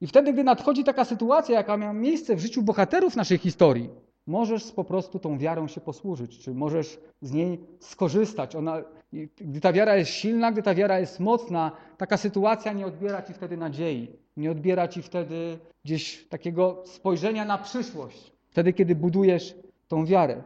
I wtedy, gdy nadchodzi taka sytuacja, jaka miała miejsce w życiu bohaterów naszej historii, możesz po prostu tą wiarą się posłużyć, czy możesz z niej skorzystać. Ona, gdy ta wiara jest silna, gdy ta wiara jest mocna, taka sytuacja nie odbiera ci wtedy nadziei, nie odbiera ci wtedy gdzieś takiego spojrzenia na przyszłość, wtedy kiedy budujesz tą wiarę.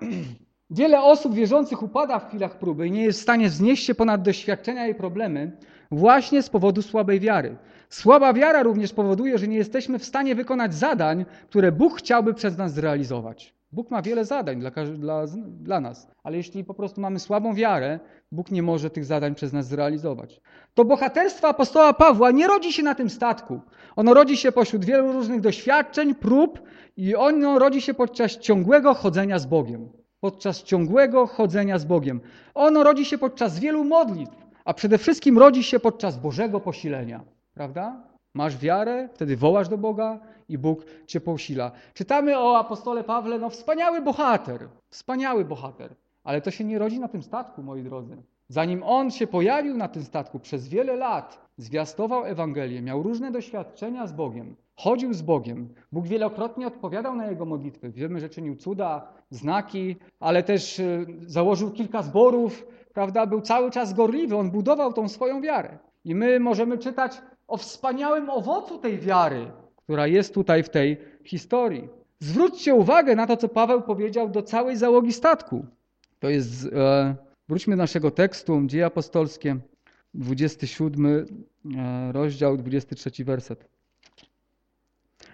(clears throat) Wiele osób wierzących upada w chwilach próby i nie jest w stanie wznieść się ponad doświadczenia i problemy właśnie z powodu słabej wiary. Słaba wiara również powoduje, że nie jesteśmy w stanie wykonać zadań, które Bóg chciałby przez nas zrealizować. Bóg ma wiele zadań dla, dla, dla nas, ale jeśli po prostu mamy słabą wiarę, Bóg nie może tych zadań przez nas zrealizować. To bohaterstwo apostoła Pawła nie rodzi się na tym statku. Ono rodzi się pośród wielu różnych doświadczeń, prób i ono rodzi się podczas ciągłego chodzenia z Bogiem. Podczas ciągłego chodzenia z Bogiem. Ono rodzi się podczas wielu modlitw, a przede wszystkim rodzi się podczas Bożego posilenia. Prawda? Masz wiarę, wtedy wołasz do Boga i Bóg cię posila. Czytamy o apostole Pawle, no wspaniały bohater, wspaniały bohater, ale to się nie rodzi na tym statku, moi drodzy. Zanim on się pojawił na tym statku przez wiele lat, zwiastował Ewangelię, miał różne doświadczenia z Bogiem, chodził z Bogiem. Bóg wielokrotnie odpowiadał na jego modlitwy. Wiemy, że czynił cuda, znaki, ale też y, założył kilka zborów, prawda? Był cały czas gorliwy, on budował tą swoją wiarę. I my możemy czytać o wspaniałym owocu tej wiary, która jest tutaj w tej historii. Zwróćcie uwagę na to, co Paweł powiedział do całej załogi statku. To jest, e, wróćmy do naszego tekstu, Dzieje Apostolskie, 27 e, rozdział, 23 werset.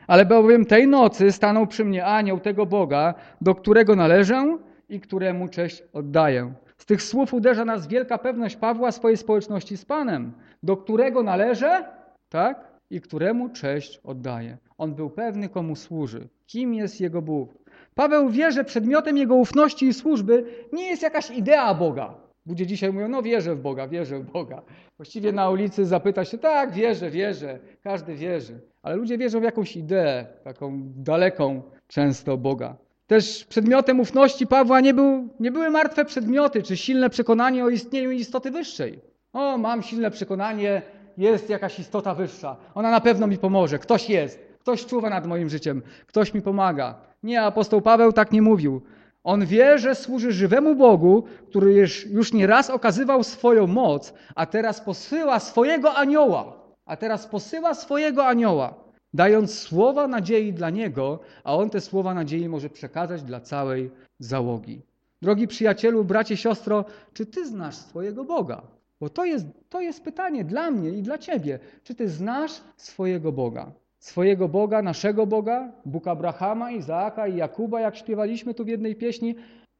Ale bowiem tej nocy stanął przy mnie anioł tego Boga, do którego należę i któremu cześć oddaję. Z tych słów uderza nas wielka pewność Pawła swojej społeczności z Panem, do którego należę, tak? I któremu cześć oddaje. On był pewny, komu służy, kim jest jego Bóg. Paweł wie, że przedmiotem jego ufności i służby nie jest jakaś idea Boga. Ludzie dzisiaj mówią, no wierzę w Boga, wierzę w Boga. Właściwie na ulicy zapyta się, tak, wierzę, wierzę, każdy wierzy. Ale ludzie wierzą w jakąś ideę, taką daleką często Boga. Też przedmiotem ufności Pawła nie, był, nie były martwe przedmioty, czy silne przekonanie o istnieniu istoty wyższej. O, mam silne przekonanie, jest jakaś istota wyższa. Ona na pewno mi pomoże. Ktoś jest. Ktoś czuwa nad moim życiem. Ktoś mi pomaga. Nie, apostoł Paweł tak nie mówił. On wie, że służy żywemu Bogu, który już, już nie raz okazywał swoją moc, a teraz posyła swojego anioła. A teraz posyła swojego anioła, dając słowa nadziei dla niego, a on te słowa nadziei może przekazać dla całej załogi. Drogi przyjacielu, bracie, siostro, czy ty znasz swojego Boga? Bo to jest, to jest pytanie dla mnie i dla ciebie. Czy ty znasz swojego Boga? Swojego Boga, naszego Boga, Bóg Abrahama, Izaaka i Jakuba, jak śpiewaliśmy tu w jednej pieśni.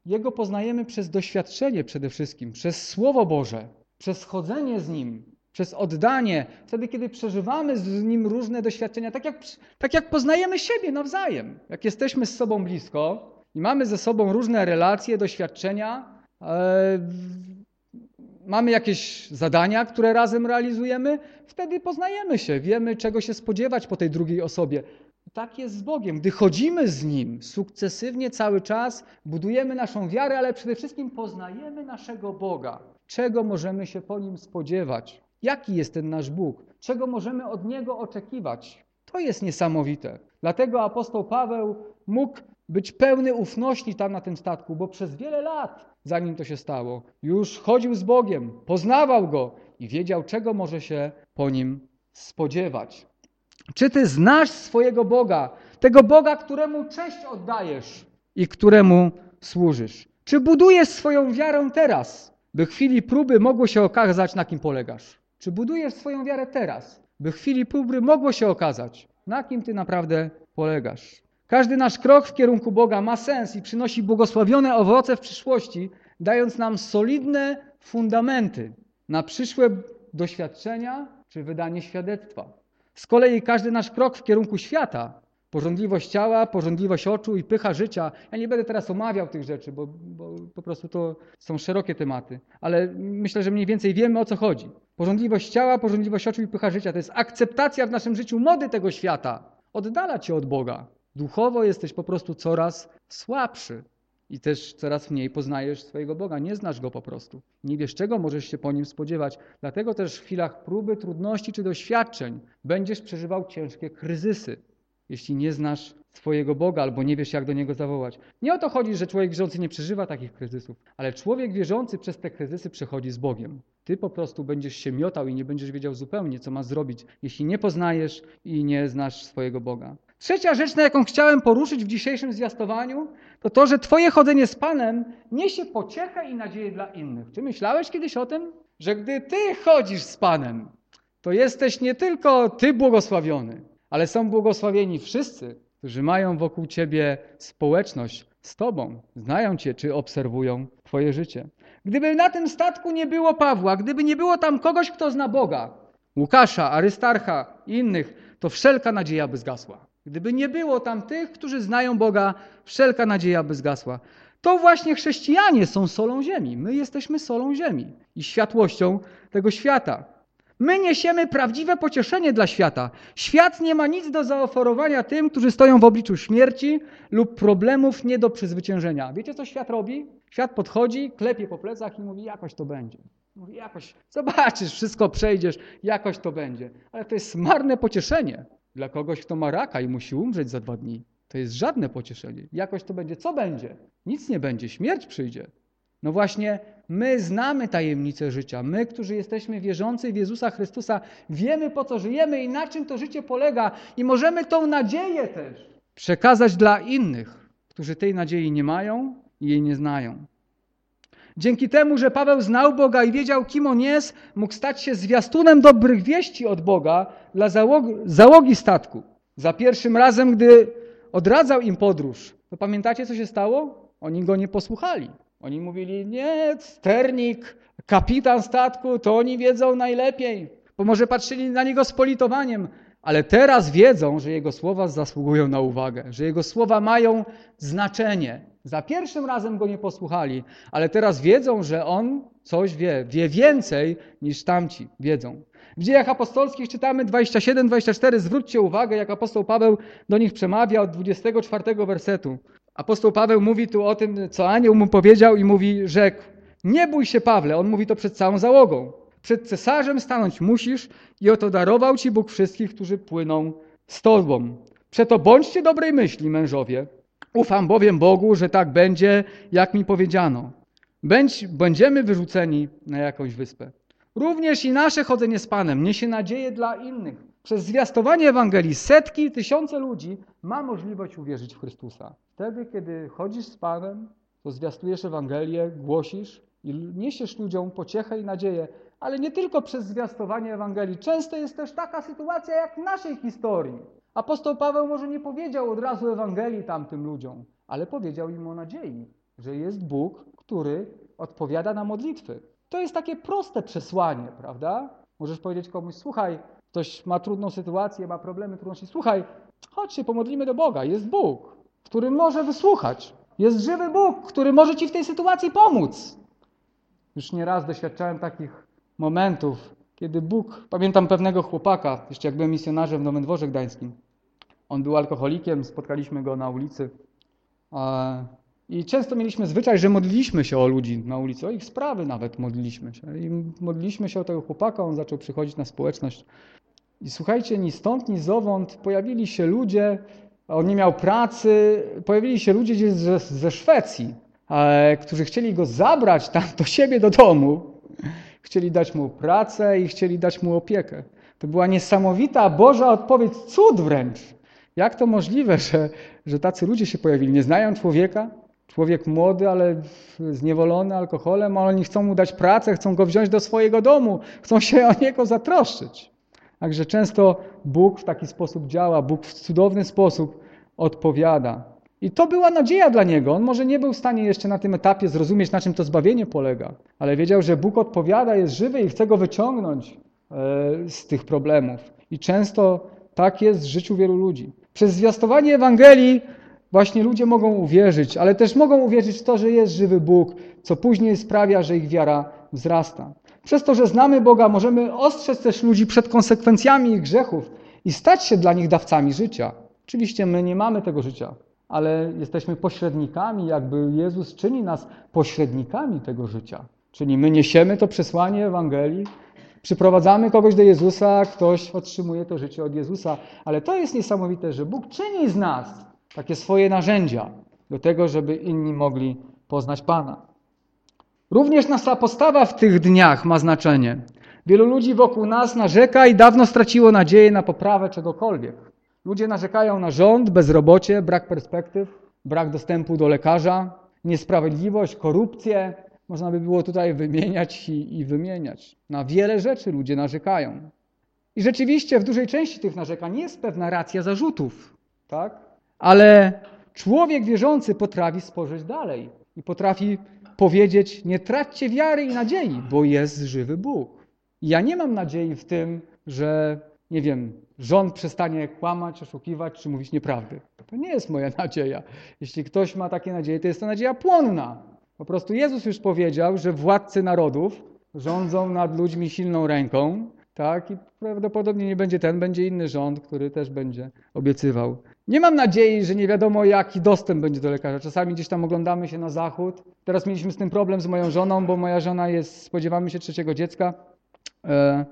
Jego poznajemy przez doświadczenie przede wszystkim, przez Słowo Boże, przez chodzenie z Nim, przez oddanie, wtedy, kiedy przeżywamy z Nim różne doświadczenia, tak jak, tak jak poznajemy siebie nawzajem. Jak jesteśmy z sobą blisko i mamy ze sobą różne relacje, doświadczenia, e, mamy jakieś zadania, które razem realizujemy, wtedy poznajemy się, wiemy czego się spodziewać po tej drugiej osobie. Tak jest z Bogiem. Gdy chodzimy z Nim sukcesywnie cały czas, budujemy naszą wiarę, ale przede wszystkim poznajemy naszego Boga. Czego możemy się po Nim spodziewać? Jaki jest ten nasz Bóg? Czego możemy od Niego oczekiwać? To jest niesamowite. Dlatego apostoł Paweł mógł być pełny ufności tam na tym statku, bo przez wiele lat zanim to się stało. Już chodził z Bogiem, poznawał Go i wiedział, czego może się po Nim spodziewać. Czy Ty znasz swojego Boga, tego Boga, któremu cześć oddajesz i któremu służysz? Czy budujesz swoją wiarę teraz, by w chwili próby mogło się okazać, na kim polegasz? Czy budujesz swoją wiarę teraz, by w chwili próby mogło się okazać, na kim Ty naprawdę polegasz? Każdy nasz krok w kierunku Boga ma sens i przynosi błogosławione owoce w przyszłości, dając nam solidne fundamenty na przyszłe doświadczenia czy wydanie świadectwa. Z kolei każdy nasz krok w kierunku świata, porządliwość ciała, porządliwość oczu i pycha życia, ja nie będę teraz omawiał tych rzeczy, bo, bo po prostu to są szerokie tematy, ale myślę, że mniej więcej wiemy o co chodzi. Porządliwość ciała, porządliwość oczu i pycha życia to jest akceptacja w naszym życiu mody tego świata. Oddala cię od Boga. Duchowo jesteś po prostu coraz słabszy i też coraz mniej poznajesz swojego Boga. Nie znasz Go po prostu. Nie wiesz, czego możesz się po Nim spodziewać. Dlatego też w chwilach próby, trudności czy doświadczeń będziesz przeżywał ciężkie kryzysy, jeśli nie znasz swojego Boga albo nie wiesz, jak do Niego zawołać. Nie o to chodzi, że człowiek wierzący nie przeżywa takich kryzysów, ale człowiek wierzący przez te kryzysy przechodzi z Bogiem. Ty po prostu będziesz się miotał i nie będziesz wiedział zupełnie, co ma zrobić, jeśli nie poznajesz i nie znasz swojego Boga. Trzecia rzecz, na jaką chciałem poruszyć w dzisiejszym zwiastowaniu, to to, że Twoje chodzenie z Panem niesie pociechę i nadzieję dla innych. Czy myślałeś kiedyś o tym, że gdy Ty chodzisz z Panem, to jesteś nie tylko Ty błogosławiony, ale są błogosławieni wszyscy, którzy mają wokół Ciebie społeczność z Tobą, znają Cię czy obserwują Twoje życie. Gdyby na tym statku nie było Pawła, gdyby nie było tam kogoś, kto zna Boga, Łukasza, Arystarcha i innych, to wszelka nadzieja by zgasła. Gdyby nie było tam tych, którzy znają Boga, wszelka nadzieja by zgasła. To właśnie chrześcijanie są solą ziemi. My jesteśmy solą ziemi i światłością tego świata. My niesiemy prawdziwe pocieszenie dla świata. Świat nie ma nic do zaoferowania tym, którzy stoją w obliczu śmierci lub problemów nie do przezwyciężenia. Wiecie, co świat robi? Świat podchodzi, klepie po plecach i mówi: jakoś to będzie. Mówi: jakoś, zobaczysz, wszystko przejdziesz, jakoś to będzie. Ale to jest marne pocieszenie. Dla kogoś, kto ma raka i musi umrzeć za dwa dni, to jest żadne pocieszenie. Jakoś to będzie. Co będzie? Nic nie będzie. Śmierć przyjdzie. No właśnie, my znamy tajemnicę życia. My, którzy jesteśmy wierzący w Jezusa Chrystusa, wiemy po co żyjemy i na czym to życie polega i możemy tą nadzieję też przekazać dla innych, którzy tej nadziei nie mają i jej nie znają. Dzięki temu, że Paweł znał Boga i wiedział, kim on jest, mógł stać się zwiastunem dobrych wieści od Boga dla załogi, załogi statku. Za pierwszym razem, gdy odradzał im podróż, to pamiętacie, co się stało? Oni go nie posłuchali. Oni mówili, nie, sternik, kapitan statku, to oni wiedzą najlepiej. Bo może patrzyli na niego z politowaniem, ale teraz wiedzą, że jego słowa zasługują na uwagę, że jego słowa mają znaczenie. Za pierwszym razem go nie posłuchali, ale teraz wiedzą, że on coś wie, wie więcej niż tamci wiedzą. W dziejach apostolskich czytamy 27-24. Zwróćcie uwagę, jak apostoł Paweł do nich przemawia od 24 wersetu. Apostoł Paweł mówi tu o tym, co anioł mu powiedział i mówi, rzekł, nie bój się Pawle, on mówi to przed całą załogą. Przed cesarzem stanąć musisz i oto darował ci Bóg wszystkich, którzy płyną z tobą. Przeto bądźcie dobrej myśli, mężowie. Ufam bowiem Bogu, że tak będzie, jak mi powiedziano. Będziemy wyrzuceni na jakąś wyspę. Również i nasze chodzenie z Panem niesie nadzieję dla innych. Przez zwiastowanie Ewangelii setki, tysiące ludzi ma możliwość uwierzyć w Chrystusa. Wtedy, kiedy chodzisz z Panem, to zwiastujesz Ewangelię, głosisz i niesiesz ludziom pociechę i nadzieję, ale nie tylko przez zwiastowanie Ewangelii. Często jest też taka sytuacja jak w naszej historii. Apostoł Paweł może nie powiedział od razu Ewangelii tamtym ludziom, ale powiedział im o nadziei, że jest Bóg, który odpowiada na modlitwy. To jest takie proste przesłanie, prawda? Możesz powiedzieć komuś, słuchaj, ktoś ma trudną sytuację, ma problemy, trudności, słuchaj, chodź się, pomodlimy do Boga. Jest Bóg, który może wysłuchać. Jest żywy Bóg, który może ci w tej sytuacji pomóc. Już nieraz doświadczałem takich momentów, kiedy Bóg, pamiętam pewnego chłopaka, jeszcze jak byłem misjonarzem w Nowym Dworze Gdańskim. On był alkoholikiem, spotkaliśmy go na ulicy. I często mieliśmy zwyczaj, że modliliśmy się o ludzi na ulicy, o ich sprawy nawet modliliśmy się. I modliliśmy się o tego chłopaka, on zaczął przychodzić na społeczność. I słuchajcie, ni stąd, ni zowąd pojawili się ludzie, on nie miał pracy, pojawili się ludzie ze, ze Szwecji, e, którzy chcieli go zabrać tam do siebie do domu. Chcieli dać mu pracę i chcieli dać mu opiekę. To była niesamowita Boża odpowiedź, cud wręcz. Jak to możliwe, że, że tacy ludzie się pojawili? Nie znają człowieka? Człowiek młody, ale zniewolony alkoholem, a oni chcą mu dać pracę, chcą go wziąć do swojego domu, chcą się (laughs) o niego zatroszczyć. Także często Bóg w taki sposób działa, Bóg w cudowny sposób odpowiada. I to była nadzieja dla niego. On może nie był w stanie jeszcze na tym etapie zrozumieć, na czym to zbawienie polega, ale wiedział, że Bóg odpowiada, jest żywy i chce go wyciągnąć e, z tych problemów. I często tak jest w życiu wielu ludzi. Przez zwiastowanie Ewangelii właśnie ludzie mogą uwierzyć, ale też mogą uwierzyć w to, że jest żywy Bóg, co później sprawia, że ich wiara wzrasta. Przez to, że znamy Boga, możemy ostrzec też ludzi przed konsekwencjami ich grzechów i stać się dla nich dawcami życia. Oczywiście my nie mamy tego życia, ale jesteśmy pośrednikami, jakby Jezus czyni nas pośrednikami tego życia. Czyli my niesiemy to przesłanie Ewangelii, przyprowadzamy kogoś do Jezusa, ktoś otrzymuje to życie od Jezusa. Ale to jest niesamowite, że Bóg czyni z nas takie swoje narzędzia do tego, żeby inni mogli poznać Pana. Również nasza postawa w tych dniach ma znaczenie. Wielu ludzi wokół nas narzeka i dawno straciło nadzieję na poprawę czegokolwiek. Ludzie narzekają na rząd, bezrobocie, brak perspektyw, brak dostępu do lekarza, niesprawiedliwość, korupcję. Można by było tutaj wymieniać i, i wymieniać. Na wiele rzeczy ludzie narzekają. I rzeczywiście w dużej części tych narzekań jest pewna racja zarzutów, tak? Ale człowiek wierzący potrafi spojrzeć dalej i potrafi powiedzieć: Nie traćcie wiary i nadziei, bo jest żywy Bóg. ja nie mam nadziei w tym, że, nie wiem, rząd przestanie kłamać, oszukiwać czy mówić nieprawdy. To nie jest moja (laughs) nadzieja. Jeśli ktoś ma takie nadzieje, to jest to nadzieja płonna. Po prostu Jezus już powiedział, że władcy narodów rządzą nad ludźmi silną ręką, tak? I prawdopodobnie nie będzie ten, będzie inny rząd, który też będzie obiecywał. Nie mam nadziei, że nie wiadomo jaki dostęp będzie do lekarza. Czasami gdzieś tam oglądamy się na zachód. Teraz mieliśmy z tym problem z moją żoną, bo moja żona jest, spodziewamy się trzeciego dziecka. E,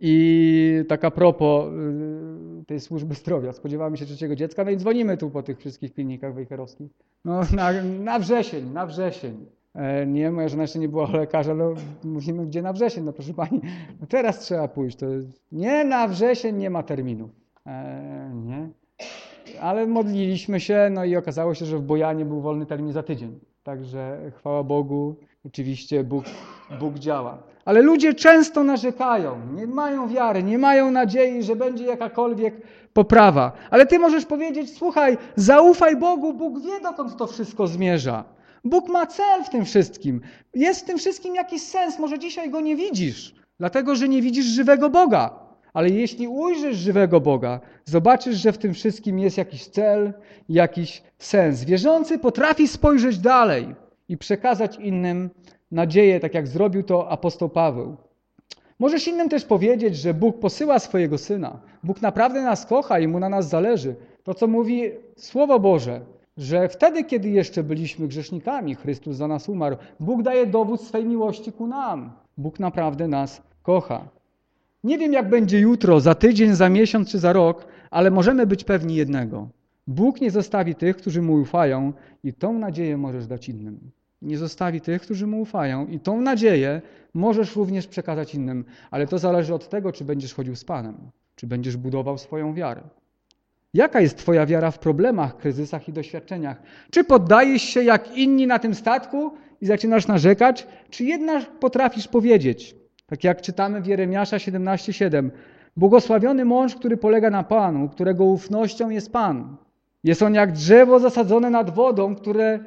I taka propos e, tej służby zdrowia, spodziewamy się trzeciego dziecka, no i dzwonimy tu po tych wszystkich klinikach wejherowskich. No na, na wrzesień, na wrzesień. E, nie, moja żona jeszcze nie była lekarza, no mówimy, gdzie na wrzesień, no proszę pani, no teraz trzeba pójść. To nie, na wrzesień nie ma terminu. Nie. Ale modliliśmy się, no i okazało się, że w Bojanie był wolny termin za tydzień. Także chwała Bogu, oczywiście Bóg, Bóg działa. Ale ludzie często narzekają, nie mają wiary, nie mają nadziei, że będzie jakakolwiek poprawa. Ale ty możesz powiedzieć, słuchaj, zaufaj Bogu, Bóg wie dokąd to wszystko zmierza. Bóg ma cel w tym wszystkim. Jest w tym wszystkim jakiś sens, może dzisiaj go nie widzisz, dlatego że nie widzisz żywego Boga. Ale jeśli ujrzysz żywego Boga, zobaczysz, że w tym wszystkim jest jakiś cel, jakiś sens. Wierzący potrafi spojrzeć dalej i przekazać innym nadzieję, tak jak zrobił to apostoł Paweł. Możesz innym też powiedzieć, że Bóg posyła swojego Syna. Bóg naprawdę nas kocha i Mu na nas zależy. To, co mówi Słowo Boże, że wtedy, kiedy jeszcze byliśmy grzesznikami, Chrystus za nas umarł. Bóg daje dowód swej miłości ku nam. Bóg naprawdę nas kocha. Nie wiem, jak będzie jutro, za tydzień, za miesiąc czy za rok, ale możemy być pewni jednego. Bóg nie zostawi tych, którzy Mu ufają i tą nadzieję możesz dać innym. Nie zostawi tych, którzy Mu ufają i tą nadzieję możesz również przekazać innym, ale to zależy od tego, czy będziesz chodził z Panem, czy będziesz budował swoją wiarę. Jaka jest Twoja wiara w problemach, kryzysach i doświadczeniach? Czy poddajesz się jak inni na tym statku i zaczynasz narzekać, czy jednak potrafisz powiedzieć, tak jak czytamy w Jeremiasza 17:7, błogosławiony mąż, który polega na Panu, którego ufnością jest Pan. Jest on jak drzewo zasadzone nad wodą, które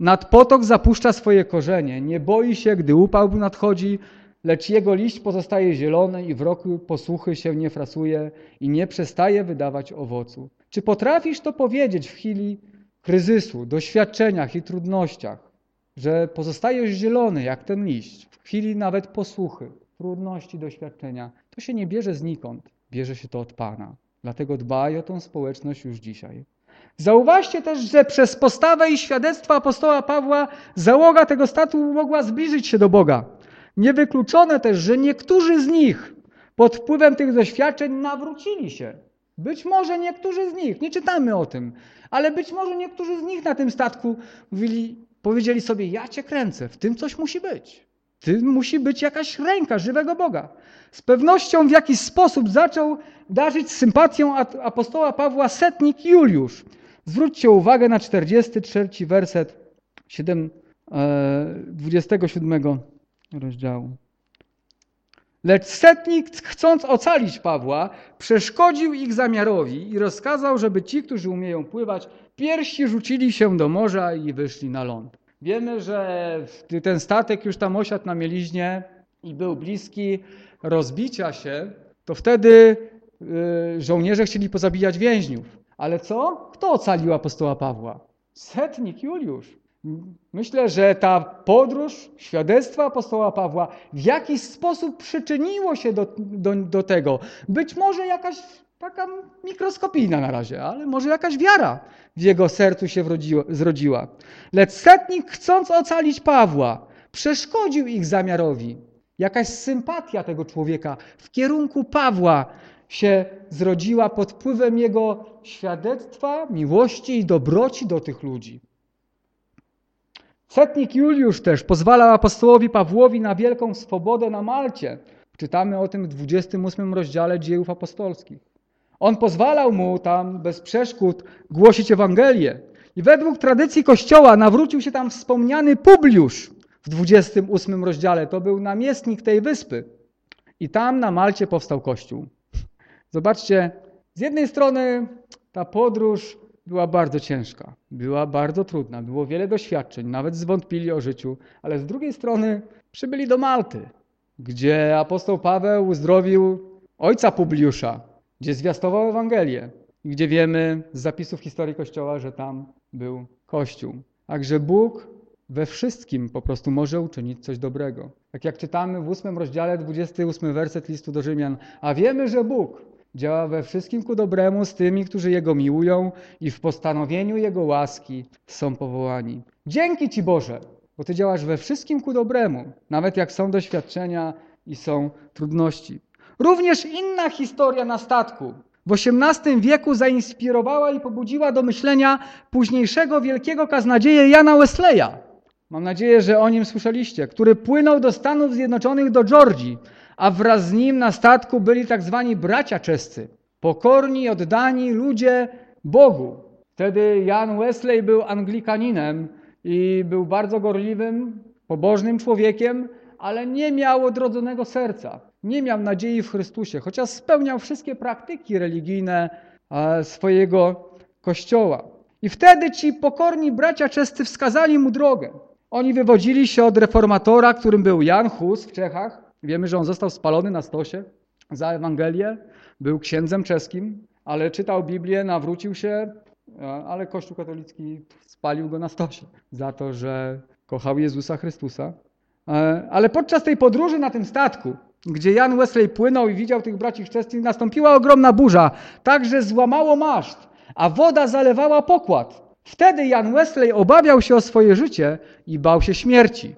nad potok zapuszcza swoje korzenie. Nie boi się, gdy upał nadchodzi, lecz jego liść pozostaje zielony i w roku posłuchy się nie frasuje i nie przestaje wydawać owocu. Czy potrafisz to powiedzieć w chwili kryzysu, doświadczeniach i trudnościach, że pozostajesz zielony jak ten liść, w chwili nawet posłuchy, trudności, doświadczenia? To się nie bierze znikąd, bierze się to od Pana. Dlatego dbaj o tą społeczność już dzisiaj. Zauważcie też, że przez postawę i świadectwo apostoła Pawła załoga tego statku mogła zbliżyć się do Boga. Niewykluczone też, że niektórzy z nich pod wpływem tych doświadczeń nawrócili się. Być może niektórzy z nich, nie czytamy o tym, ale być może niektórzy z nich na tym statku mówili, powiedzieli sobie: Ja cię kręcę, w tym coś musi być. Tym musi być jakaś ręka żywego Boga. Z pewnością w jakiś sposób zaczął darzyć sympatią apostoła Pawła setnik Juliusz. Zwróćcie uwagę na 43 werset 7, 27 e, rozdziału. Lecz setnik, chcąc ocalić Pawła, przeszkodził ich zamiarowi i rozkazał, żeby ci, którzy umieją pływać, piersi rzucili się do morza i wyszli na ląd. Wiemy, że ten statek już tam osiadł na mieliźnie i był bliski rozbicia się, to wtedy y, żołnierze chcieli pozabijać więźniów. Ale co? Kto ocalił apostoła Pawła? Setnik Juliusz. Myślę, że ta podróż, świadectwa apostoła Pawła w jakiś sposób przyczyniło się do, do, do tego. Być może jakaś taka mikroskopijna na razie, ale może jakaś wiara w jego sercu się zrodziła. Lecz setnik, chcąc ocalić Pawła, przeszkodził ich zamiarowi. Jakaś sympatia tego człowieka w kierunku Pawła się zrodziła pod wpływem jego świadectwa, miłości i dobroci do tych ludzi. Setnik Juliusz też pozwalał apostołowi Pawłowi na wielką swobodę na Malcie. Czytamy o tym w 28 rozdziale dziejów apostolskich. On pozwalał mu tam bez przeszkód głosić Ewangelię. I według tradycji Kościoła nawrócił się tam wspomniany Publiusz w 28 rozdziale. To był namiestnik tej wyspy. I tam na Malcie powstał Kościół. Zobaczcie, z jednej strony ta podróż była bardzo ciężka, była bardzo trudna, było wiele doświadczeń, nawet zwątpili o życiu, ale z drugiej strony przybyli do Malty, gdzie apostoł Paweł uzdrowił ojca Publiusza, gdzie zwiastował Ewangelię gdzie wiemy z zapisów historii Kościoła, że tam był Kościół. Także Bóg we wszystkim po prostu może uczynić coś dobrego. Tak jak czytamy w ósmym rozdziale, 28 werset listu do Rzymian. A wiemy, że Bóg Działa we wszystkim ku dobremu z tymi, którzy Jego miłują i w postanowieniu Jego łaski są powołani. Dzięki Ci Boże, bo Ty działasz we wszystkim ku dobremu, nawet jak są doświadczenia i są trudności. Również inna historia na statku w XVIII wieku zainspirowała i pobudziła do myślenia późniejszego wielkiego kaznodzieja Jana Wesleya. Mam nadzieję, że o nim słyszeliście, który płynął do Stanów Zjednoczonych do Georgii a wraz z nim na statku byli tak zwani bracia czescy. Pokorni, oddani ludzie Bogu. Wtedy Jan Wesley był Anglikaninem i był bardzo gorliwym, pobożnym człowiekiem, ale nie miał odrodzonego serca. Nie miał nadziei w Chrystusie, chociaż spełniał wszystkie praktyki religijne e, swojego kościoła. I wtedy ci pokorni bracia czescy wskazali mu drogę. Oni wywodzili się od reformatora, którym był Jan Hus w Czechach. Wiemy, że on został spalony na stosie za Ewangelię. Był księdzem czeskim, ale czytał Biblię, nawrócił się, e, ale Kościół katolicki spalił go na stosie za to, że kochał Jezusa Chrystusa. E, ale podczas tej podróży na tym statku, gdzie Jan Wesley płynął i widział tych braci czeskich, nastąpiła ogromna burza, tak że złamało maszt, a woda zalewała pokład. Wtedy Jan Wesley obawiał się o swoje życie i bał się śmierci.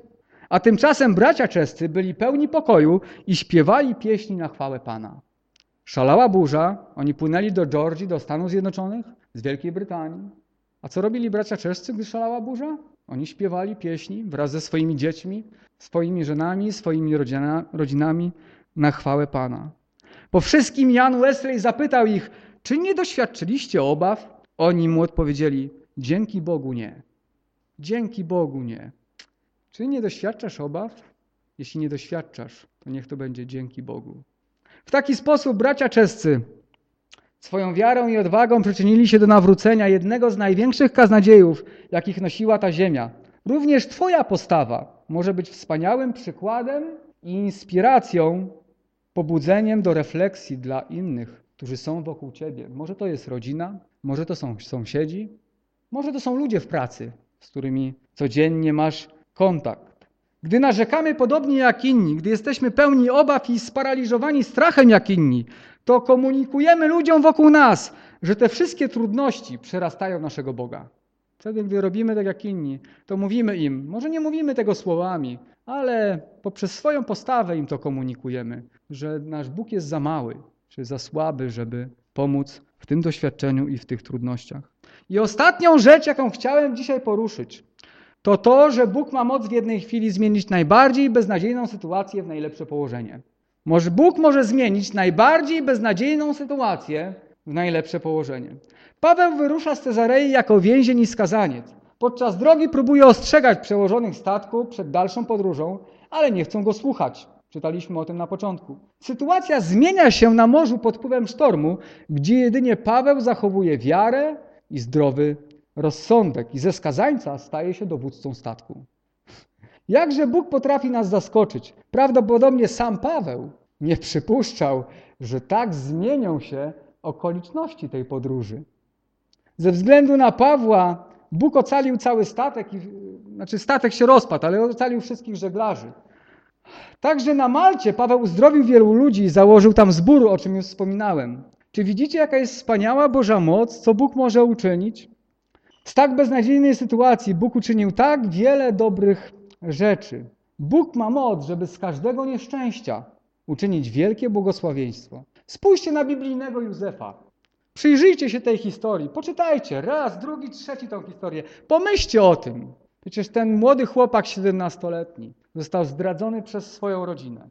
A tymczasem bracia czescy byli pełni pokoju i śpiewali pieśni na chwałę Pana. Szalała burza, oni płynęli do Georgii, do Stanów Zjednoczonych, z Wielkiej Brytanii. A co robili bracia czescy, gdy szalała burza? Oni śpiewali pieśni wraz ze swoimi dziećmi, swoimi żonami, swoimi rodzina, rodzinami na chwałę Pana. Po wszystkim Jan Wesley zapytał ich, czy nie doświadczyliście obaw? Oni mu odpowiedzieli, dzięki Bogu nie. Dzięki Bogu nie. Czy nie doświadczasz obaw? Jeśli nie doświadczasz, to niech to będzie dzięki Bogu. W taki sposób bracia czescy swoją wiarą i odwagą przyczynili się do nawrócenia jednego z największych kaznodziejów, jakich nosiła ta ziemia. Również Twoja postawa może być wspaniałym przykładem i inspiracją, pobudzeniem do refleksji dla innych, którzy są wokół Ciebie. Może to jest rodzina, może to są sąsiedzi, może to są ludzie w pracy, z którymi codziennie masz kontakt. Gdy narzekamy podobnie jak inni, gdy jesteśmy pełni obaw i sparaliżowani strachem jak inni, to komunikujemy ludziom wokół nas, że te wszystkie trudności przerastają naszego Boga. Wtedy, gdy robimy tak jak inni, to mówimy im, może nie mówimy tego słowami, ale poprzez swoją postawę im to komunikujemy, że nasz Bóg jest za mały, czy za słaby, żeby pomóc w tym doświadczeniu i w tych trudnościach. I ostatnią rzecz, jaką chciałem dzisiaj poruszyć, to to, że Bóg ma moc w jednej chwili zmienić najbardziej beznadziejną sytuację w najlepsze położenie. Może Bóg może zmienić najbardziej beznadziejną sytuację w najlepsze położenie. Paweł wyrusza z Cezarei jako więzień i skazaniec. Podczas drogi próbuje ostrzegać przełożonych statku przed dalszą podróżą, ale nie chcą go słuchać. Czytaliśmy o tym na początku. Sytuacja zmienia się na morzu pod wpływem sztormu, gdzie jedynie Paweł zachowuje wiarę i zdrowy rozsądek i ze skazańca staje się dowódcą statku. Jakże Bóg potrafi nas zaskoczyć? Prawdopodobnie sam Paweł nie przypuszczał, że tak zmienią się okoliczności tej podróży. Ze względu na Pawła Bóg ocalił cały statek, znaczy statek się rozpadł, ale ocalił wszystkich żeglarzy. Także na Malcie Paweł uzdrowił wielu ludzi i założył tam zbór, o czym już wspominałem. Czy widzicie, jaka jest wspaniała Boża moc, co Bóg może uczynić? Z tak beznadziejnej sytuacji Bóg uczynił tak wiele dobrych rzeczy. Bóg ma moc, żeby z każdego nieszczęścia uczynić wielkie błogosławieństwo. Spójrzcie na biblijnego Józefa. Przyjrzyjcie się tej historii, poczytajcie raz, drugi, trzeci tą historię. Pomyślcie o tym. Przecież ten młody chłopak, 17-letni, został zdradzony przez swoją rodzinę.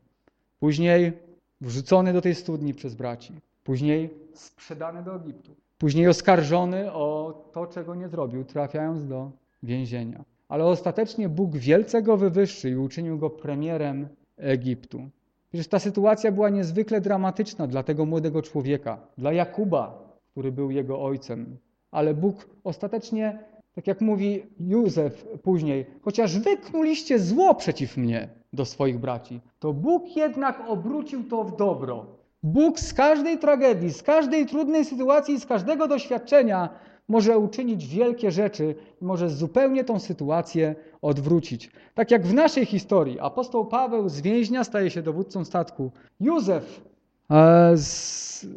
Później wrzucony do tej studni przez braci. Później sprzedany do Egiptu. Później oskarżony o to, czego nie zrobił, trafiając do więzienia. Ale ostatecznie Bóg wielce go wywyższył i uczynił go premierem Egiptu. Przecież ta sytuacja była niezwykle dramatyczna dla tego młodego człowieka, dla Jakuba, który był jego ojcem. Ale Bóg ostatecznie, tak jak mówi Józef później, chociaż wyknuliście zło przeciw mnie do swoich braci, to Bóg jednak obrócił to w dobro. Bóg z każdej tragedii, z każdej trudnej sytuacji, z każdego doświadczenia może uczynić wielkie rzeczy może zupełnie tą sytuację odwrócić. Tak jak w naszej historii apostoł Paweł z więźnia staje się dowódcą statku. Józef e, z,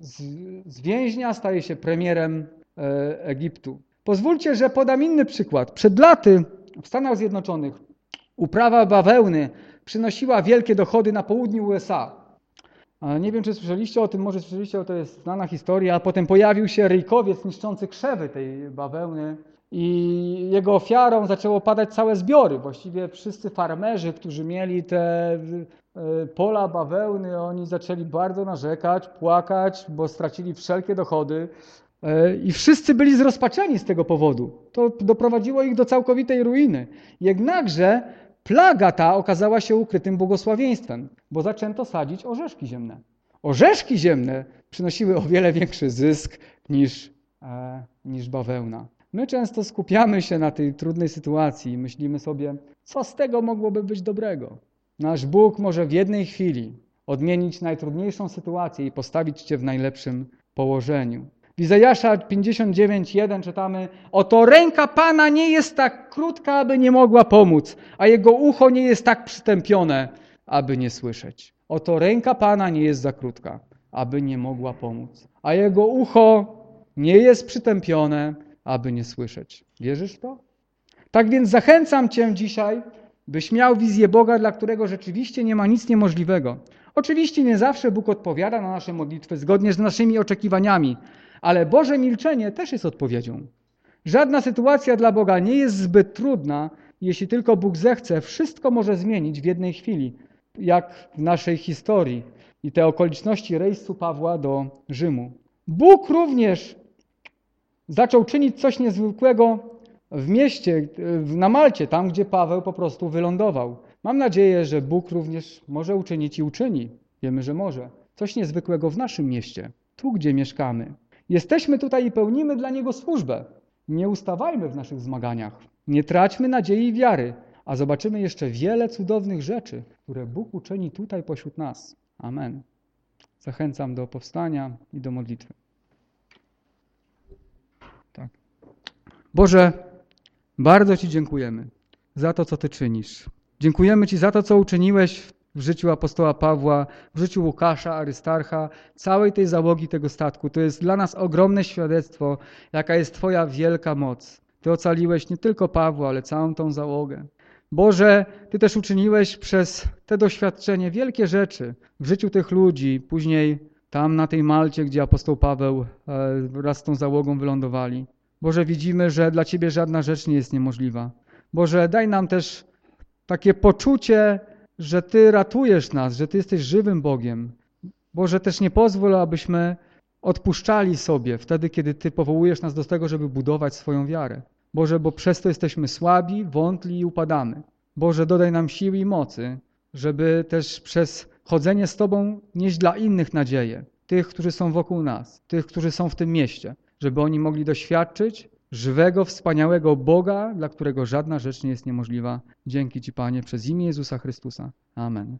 z, z więźnia staje się premierem e, Egiptu. Pozwólcie, że podam inny przykład. Przed laty w Stanach Zjednoczonych uprawa bawełny przynosiła wielkie dochody na południu USA. Nie wiem, czy słyszeliście o tym, może słyszeliście, to jest znana historia. Potem pojawił się ryjkowiec niszczący krzewy tej bawełny i jego ofiarą zaczęło padać całe zbiory. Właściwie wszyscy farmerzy, którzy mieli te e, pola bawełny, oni zaczęli bardzo narzekać, płakać, bo stracili wszelkie dochody. E, I wszyscy byli zrozpaczeni z tego powodu. To doprowadziło ich do całkowitej ruiny. Jednakże plaga ta okazała się ukrytym błogosławieństwem, bo zaczęto sadzić orzeszki ziemne. Orzeszki ziemne przynosiły o wiele większy zysk niż, e, niż bawełna. My często skupiamy się na tej trudnej sytuacji i myślimy sobie, co z tego mogłoby być dobrego. Nasz Bóg może w jednej chwili odmienić najtrudniejszą sytuację i postawić Cię w najlepszym położeniu. W Izajasza 59:1 czytamy: Oto ręka Pana nie jest tak krótka, aby nie mogła pomóc, a jego ucho nie jest tak przystępione, aby nie słyszeć. Oto ręka Pana nie jest za krótka, aby nie mogła pomóc, a jego ucho nie jest przytępione, aby nie słyszeć. Wierzysz w to? Tak więc zachęcam Cię dzisiaj, byś miał wizję Boga, dla którego rzeczywiście nie ma nic niemożliwego. Oczywiście nie zawsze Bóg odpowiada na nasze modlitwy zgodnie z naszymi oczekiwaniami, ale Boże milczenie też jest odpowiedzią. Żadna sytuacja dla Boga nie jest zbyt trudna, jeśli tylko Bóg zechce, wszystko może zmienić w jednej chwili, jak w naszej historii i te okoliczności rejsu Pawła do Rzymu. Bóg również zaczął czynić coś niezwykłego w mieście, na Malcie, tam gdzie Paweł po prostu wylądował. Mam nadzieję, że Bóg również może uczynić i uczyni. Wiemy, że może. Coś niezwykłego w naszym mieście, tu gdzie mieszkamy. Jesteśmy tutaj i pełnimy dla Niego służbę. Nie ustawajmy w naszych zmaganiach. Nie traćmy nadziei i wiary, a zobaczymy jeszcze wiele cudownych rzeczy, które Bóg uczyni tutaj pośród nas. Amen. Zachęcam do powstania i do modlitwy. Tak. Boże, bardzo Ci dziękujemy za to, co Ty czynisz. Dziękujemy Ci za to, co uczyniłeś w życiu apostoła Pawła, w życiu Łukasza, Arystarcha, całej tej załogi tego statku. To jest dla nas ogromne świadectwo, jaka jest Twoja wielka moc. Ty ocaliłeś nie tylko Pawła, ale całą tą załogę. Boże, Ty też uczyniłeś przez te doświadczenie wielkie rzeczy w życiu tych ludzi, później tam na tej Malcie, gdzie apostoł Paweł e, wraz z tą załogą wylądowali. Boże, widzimy, że dla Ciebie żadna rzecz nie jest niemożliwa. Boże, daj nam też takie poczucie, że Ty ratujesz nas, że Ty jesteś żywym Bogiem. Boże, też nie pozwól, abyśmy odpuszczali sobie wtedy, kiedy Ty powołujesz nas do tego, żeby budować swoją wiarę. Boże, bo przez to jesteśmy słabi, wątli i upadamy. Boże, dodaj nam siły i mocy, żeby też przez chodzenie z Tobą nieść dla innych nadzieję, tych, którzy są wokół nas, tych, którzy są w tym mieście, żeby oni mogli doświadczyć żywego, wspaniałego Boga, dla którego żadna rzecz nie jest niemożliwa. Dzięki Ci, Panie, przez imię Jezusa Chrystusa. Amen.